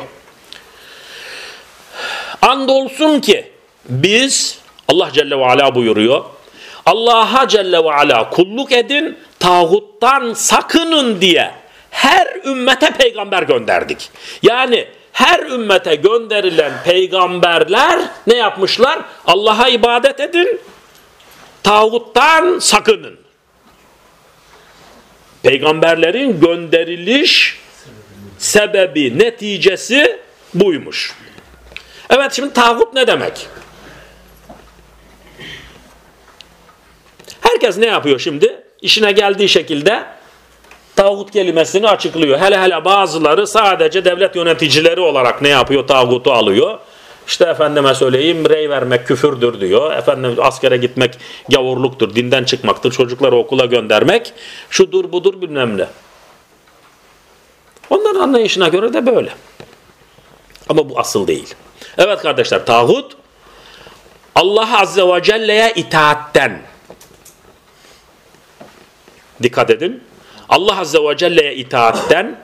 Andolsun ki biz Allah Celle ve Ala buyuruyor. Allah'a Celle ve Ala kulluk edin, tağuttan sakının diye her ümmete peygamber gönderdik. Yani her ümmete gönderilen peygamberler ne yapmışlar? Allah'a ibadet edin, tağuttan sakının. Peygamberlerin gönderiliş sebebi, neticesi buymuş. Evet şimdi tağut ne demek? Herkes ne yapıyor şimdi? İşine geldiği şekilde tağut kelimesini açıklıyor. Hele hele bazıları sadece devlet yöneticileri olarak ne yapıyor? Tağutu alıyor. İşte efendime söyleyeyim rey vermek küfürdür diyor. Efendim askere gitmek gavurluktur, dinden çıkmaktır, çocukları okula göndermek şudur budur bilmem ne. Onların anlayışına göre de böyle. Ama bu asıl değil. Evet kardeşler tağut Allah Azze ve Celle'ye itaatten Dikkat edin. Allah Azze ve Celle'ye itaatten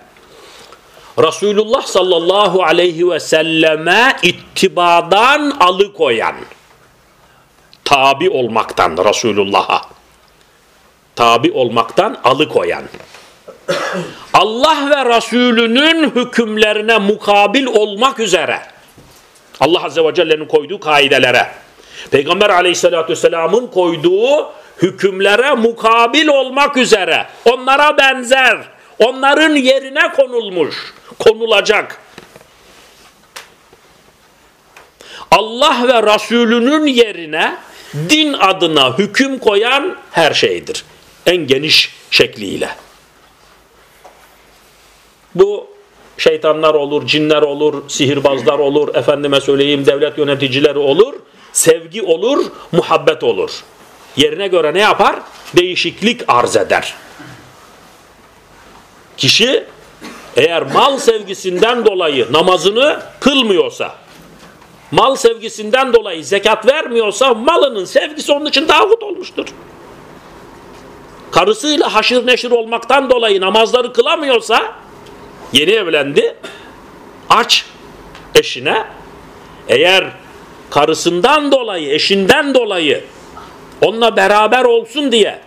Resulullah sallallahu aleyhi ve selleme ittibadan alıkoyan tabi olmaktan Resulullah'a tabi olmaktan alıkoyan Allah ve Resulünün hükümlerine mukabil olmak üzere Allah Azze ve Celle'nin koyduğu kaidelere Peygamber aleyhissalatü vesselamın koyduğu hükümlere mukabil olmak üzere onlara benzer onların yerine konulmuş konulacak Allah ve Resulünün yerine din adına hüküm koyan her şeydir. En geniş şekliyle. Bu şeytanlar olur, cinler olur, sihirbazlar olur, efendime söyleyeyim devlet yöneticileri olur, sevgi olur, muhabbet olur. Yerine göre ne yapar? Değişiklik arz eder. Kişi eğer mal sevgisinden dolayı namazını kılmıyorsa, mal sevgisinden dolayı zekat vermiyorsa malının sevgisi onun için tağut olmuştur. Karısıyla haşır neşir olmaktan dolayı namazları kılamıyorsa yeni evlendi aç eşine eğer karısından dolayı eşinden dolayı onunla beraber olsun diye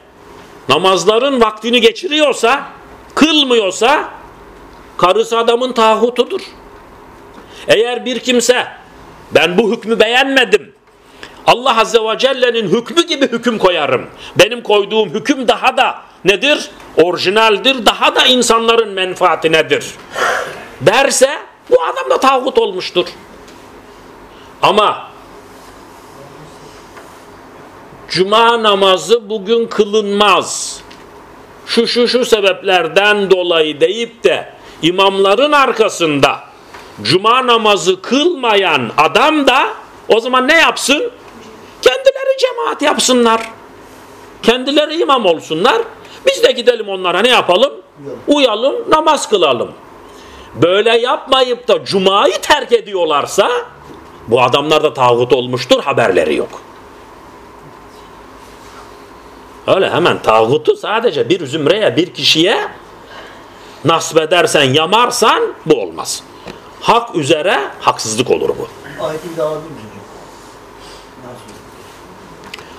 namazların vaktini geçiriyorsa kılmıyorsa karısı adamın tağutudur. Eğer bir kimse ben bu hükmü beğenmedim. Allah Azze ve Celle'nin hükmü gibi hüküm koyarım. Benim koyduğum hüküm daha da nedir? Orijinaldir, daha da insanların menfaatinedir. Derse bu adam da tağut olmuştur. Ama Cuma namazı bugün kılınmaz. Şu şu şu sebeplerden dolayı deyip de imamların arkasında cuma namazı kılmayan adam da o zaman ne yapsın? Kendileri cemaat yapsınlar. Kendileri imam olsunlar. Biz de gidelim onlara ne yapalım? Uyalım, namaz kılalım. Böyle yapmayıp da cumayı terk ediyorlarsa bu adamlar da tağut olmuştur haberleri yok. Öyle hemen tağutu sadece bir zümreye, bir kişiye nasbedersen, yamarsan bu olmaz. Hak üzere haksızlık olur bu.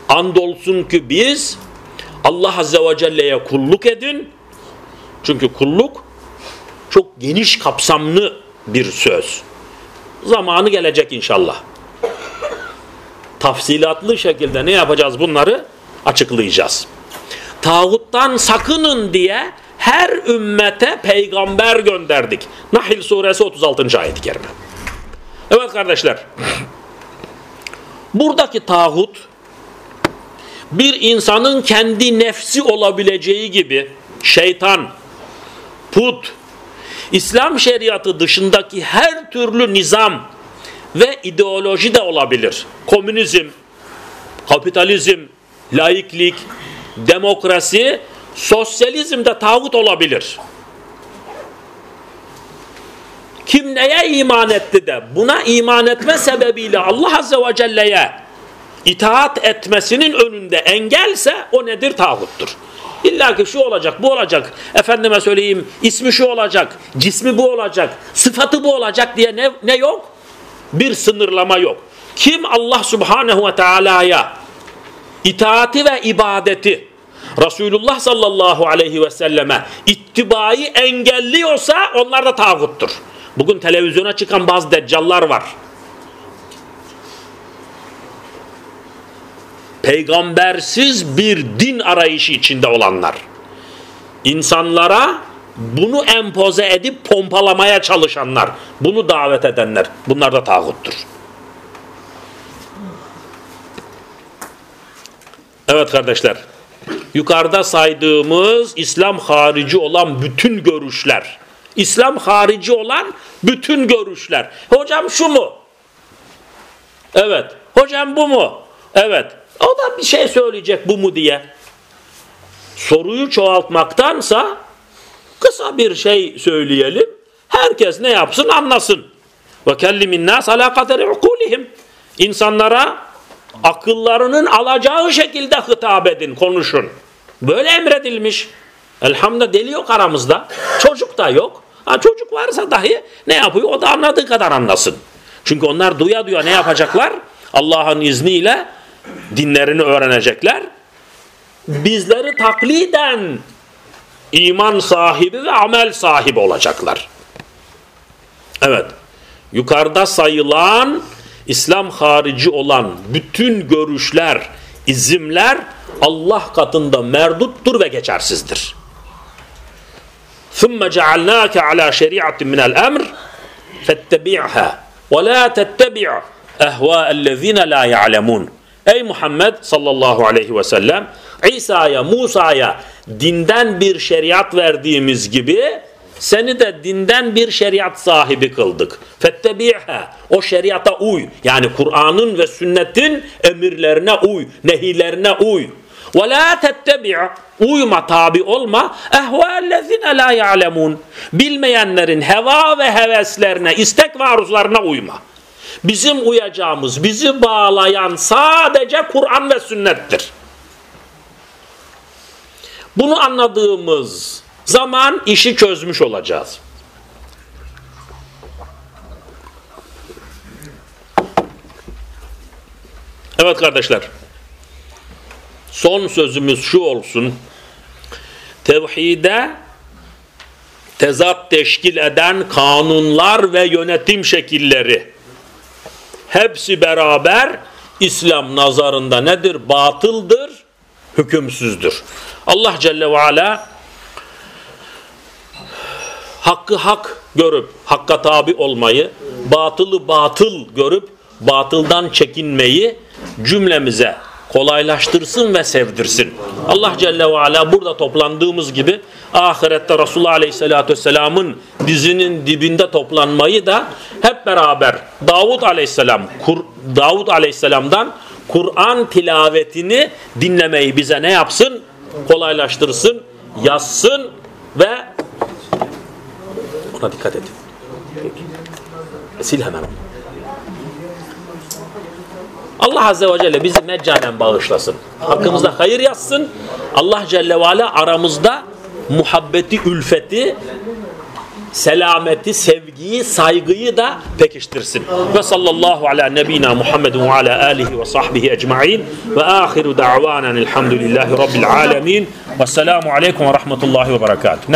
Andolsun ki biz Allah Azze ve Celle'ye kulluk edin. Çünkü kulluk çok geniş kapsamlı bir söz. Zamanı gelecek inşallah. Tafsilatlı şekilde ne yapacağız bunları? Açıklayacağız. Tağuttan sakının diye her ümmete peygamber gönderdik. Nahil suresi 36. ayet-i kerime. Evet kardeşler. Buradaki tağut bir insanın kendi nefsi olabileceği gibi şeytan, put, İslam şeriatı dışındaki her türlü nizam ve ideoloji de olabilir. Komünizm, kapitalizm, laiklik, demokrasi, sosyalizm de tağut olabilir. Kim neye iman etti de buna iman etme sebebiyle Allah Azze ve Celle'ye itaat etmesinin önünde engelse o nedir? Tağuttur. İlla ki şu olacak, bu olacak. Efendime söyleyeyim ismi şu olacak, cismi bu olacak, sıfatı bu olacak diye ne, ne yok? Bir sınırlama yok. Kim Allah Subhanahu ve Teala'ya itaati ve ibadeti Resulullah sallallahu aleyhi ve selleme ittibayı engelliyorsa onlar da tağuttur. Bugün televizyona çıkan bazı deccallar var. Peygambersiz bir din arayışı içinde olanlar. İnsanlara bunu empoze edip pompalamaya çalışanlar, bunu davet edenler, bunlar da tağuttur. Evet kardeşler, yukarıda saydığımız İslam harici olan bütün görüşler, İslam harici olan bütün görüşler. Hocam şu mu? Evet. Hocam bu mu? Evet. O da bir şey söyleyecek bu mu diye. Soruyu çoğaltmaktansa kısa bir şey söyleyelim. Herkes ne yapsın anlasın. Ve kellimin nas ala kaderi ukulihim. İnsanlara akıllarının alacağı şekilde hitap edin, konuşun. Böyle emredilmiş. Elhamdülillah deli yok aramızda. Çocuk da yok. Ha, çocuk varsa dahi ne yapıyor? O da anladığı kadar anlasın. Çünkü onlar duya duya ne yapacaklar? Allah'ın izniyle dinlerini öğrenecekler. Bizleri takliden iman sahibi ve amel sahibi olacaklar. Evet. Yukarıda sayılan İslam harici olan bütün görüşler, izimler Allah katında merduttur ve geçersizdir. ثُمَّ جَعَلْنَاكَ عَلَى شَرِيعَةٍ مِنَ الْأَمْرِ فَاتَّبِعْهَا وَلَا تَتَّبِعْ اَهْوَاءَ الَّذ۪ينَ لَا يَعْلَمُونَ Ey Muhammed sallallahu aleyhi ve sellem İsa'ya, Musa'ya dinden bir şeriat verdiğimiz gibi seni de dinden bir şeriat sahibi kıldık. Fettebi'ha. O şeriata uy. Yani Kur'an'ın ve sünnetin emirlerine uy. Nehilerine uy. Ve la tettebi' uyma tabi olma ehvâllezine la ya'lemun bilmeyenlerin heva ve heveslerine istek ve arzularına uyma bizim uyacağımız bizi bağlayan sadece Kur'an ve sünnettir bunu anladığımız zaman işi çözmüş olacağız evet kardeşler son sözümüz şu olsun. Tevhide tezat teşkil eden kanunlar ve yönetim şekilleri hepsi beraber İslam nazarında nedir? Batıldır, hükümsüzdür. Allah Celle ve Ala hakkı hak görüp hakka tabi olmayı, batılı batıl görüp batıldan çekinmeyi cümlemize kolaylaştırsın ve sevdirsin. Allah Celle ve Ala burada toplandığımız gibi ahirette Resulullah Aleyhisselatü Vesselam'ın dizinin dibinde toplanmayı da hep beraber Davud Aleyhisselam Kur, Davud Aleyhisselam'dan Kur'an tilavetini dinlemeyi bize ne yapsın? Kolaylaştırsın, yazsın ve ona dikkat edin. Sil hemen onu. Allah Azze ve Celle bizi meccanen bağışlasın. Hakkımızda hayır yazsın. Allah Celle ve Ala aramızda muhabbeti, ülfeti, selameti, sevgiyi, saygıyı da pekiştirsin. Ve sallallahu ala nebina Muhammedun ve ala alihi ve sahbihi ecma'in ve ahiru da'vanen elhamdülillahi rabbil alemin ve selamu aleyküm ve rahmetullahi ve berekatuhu.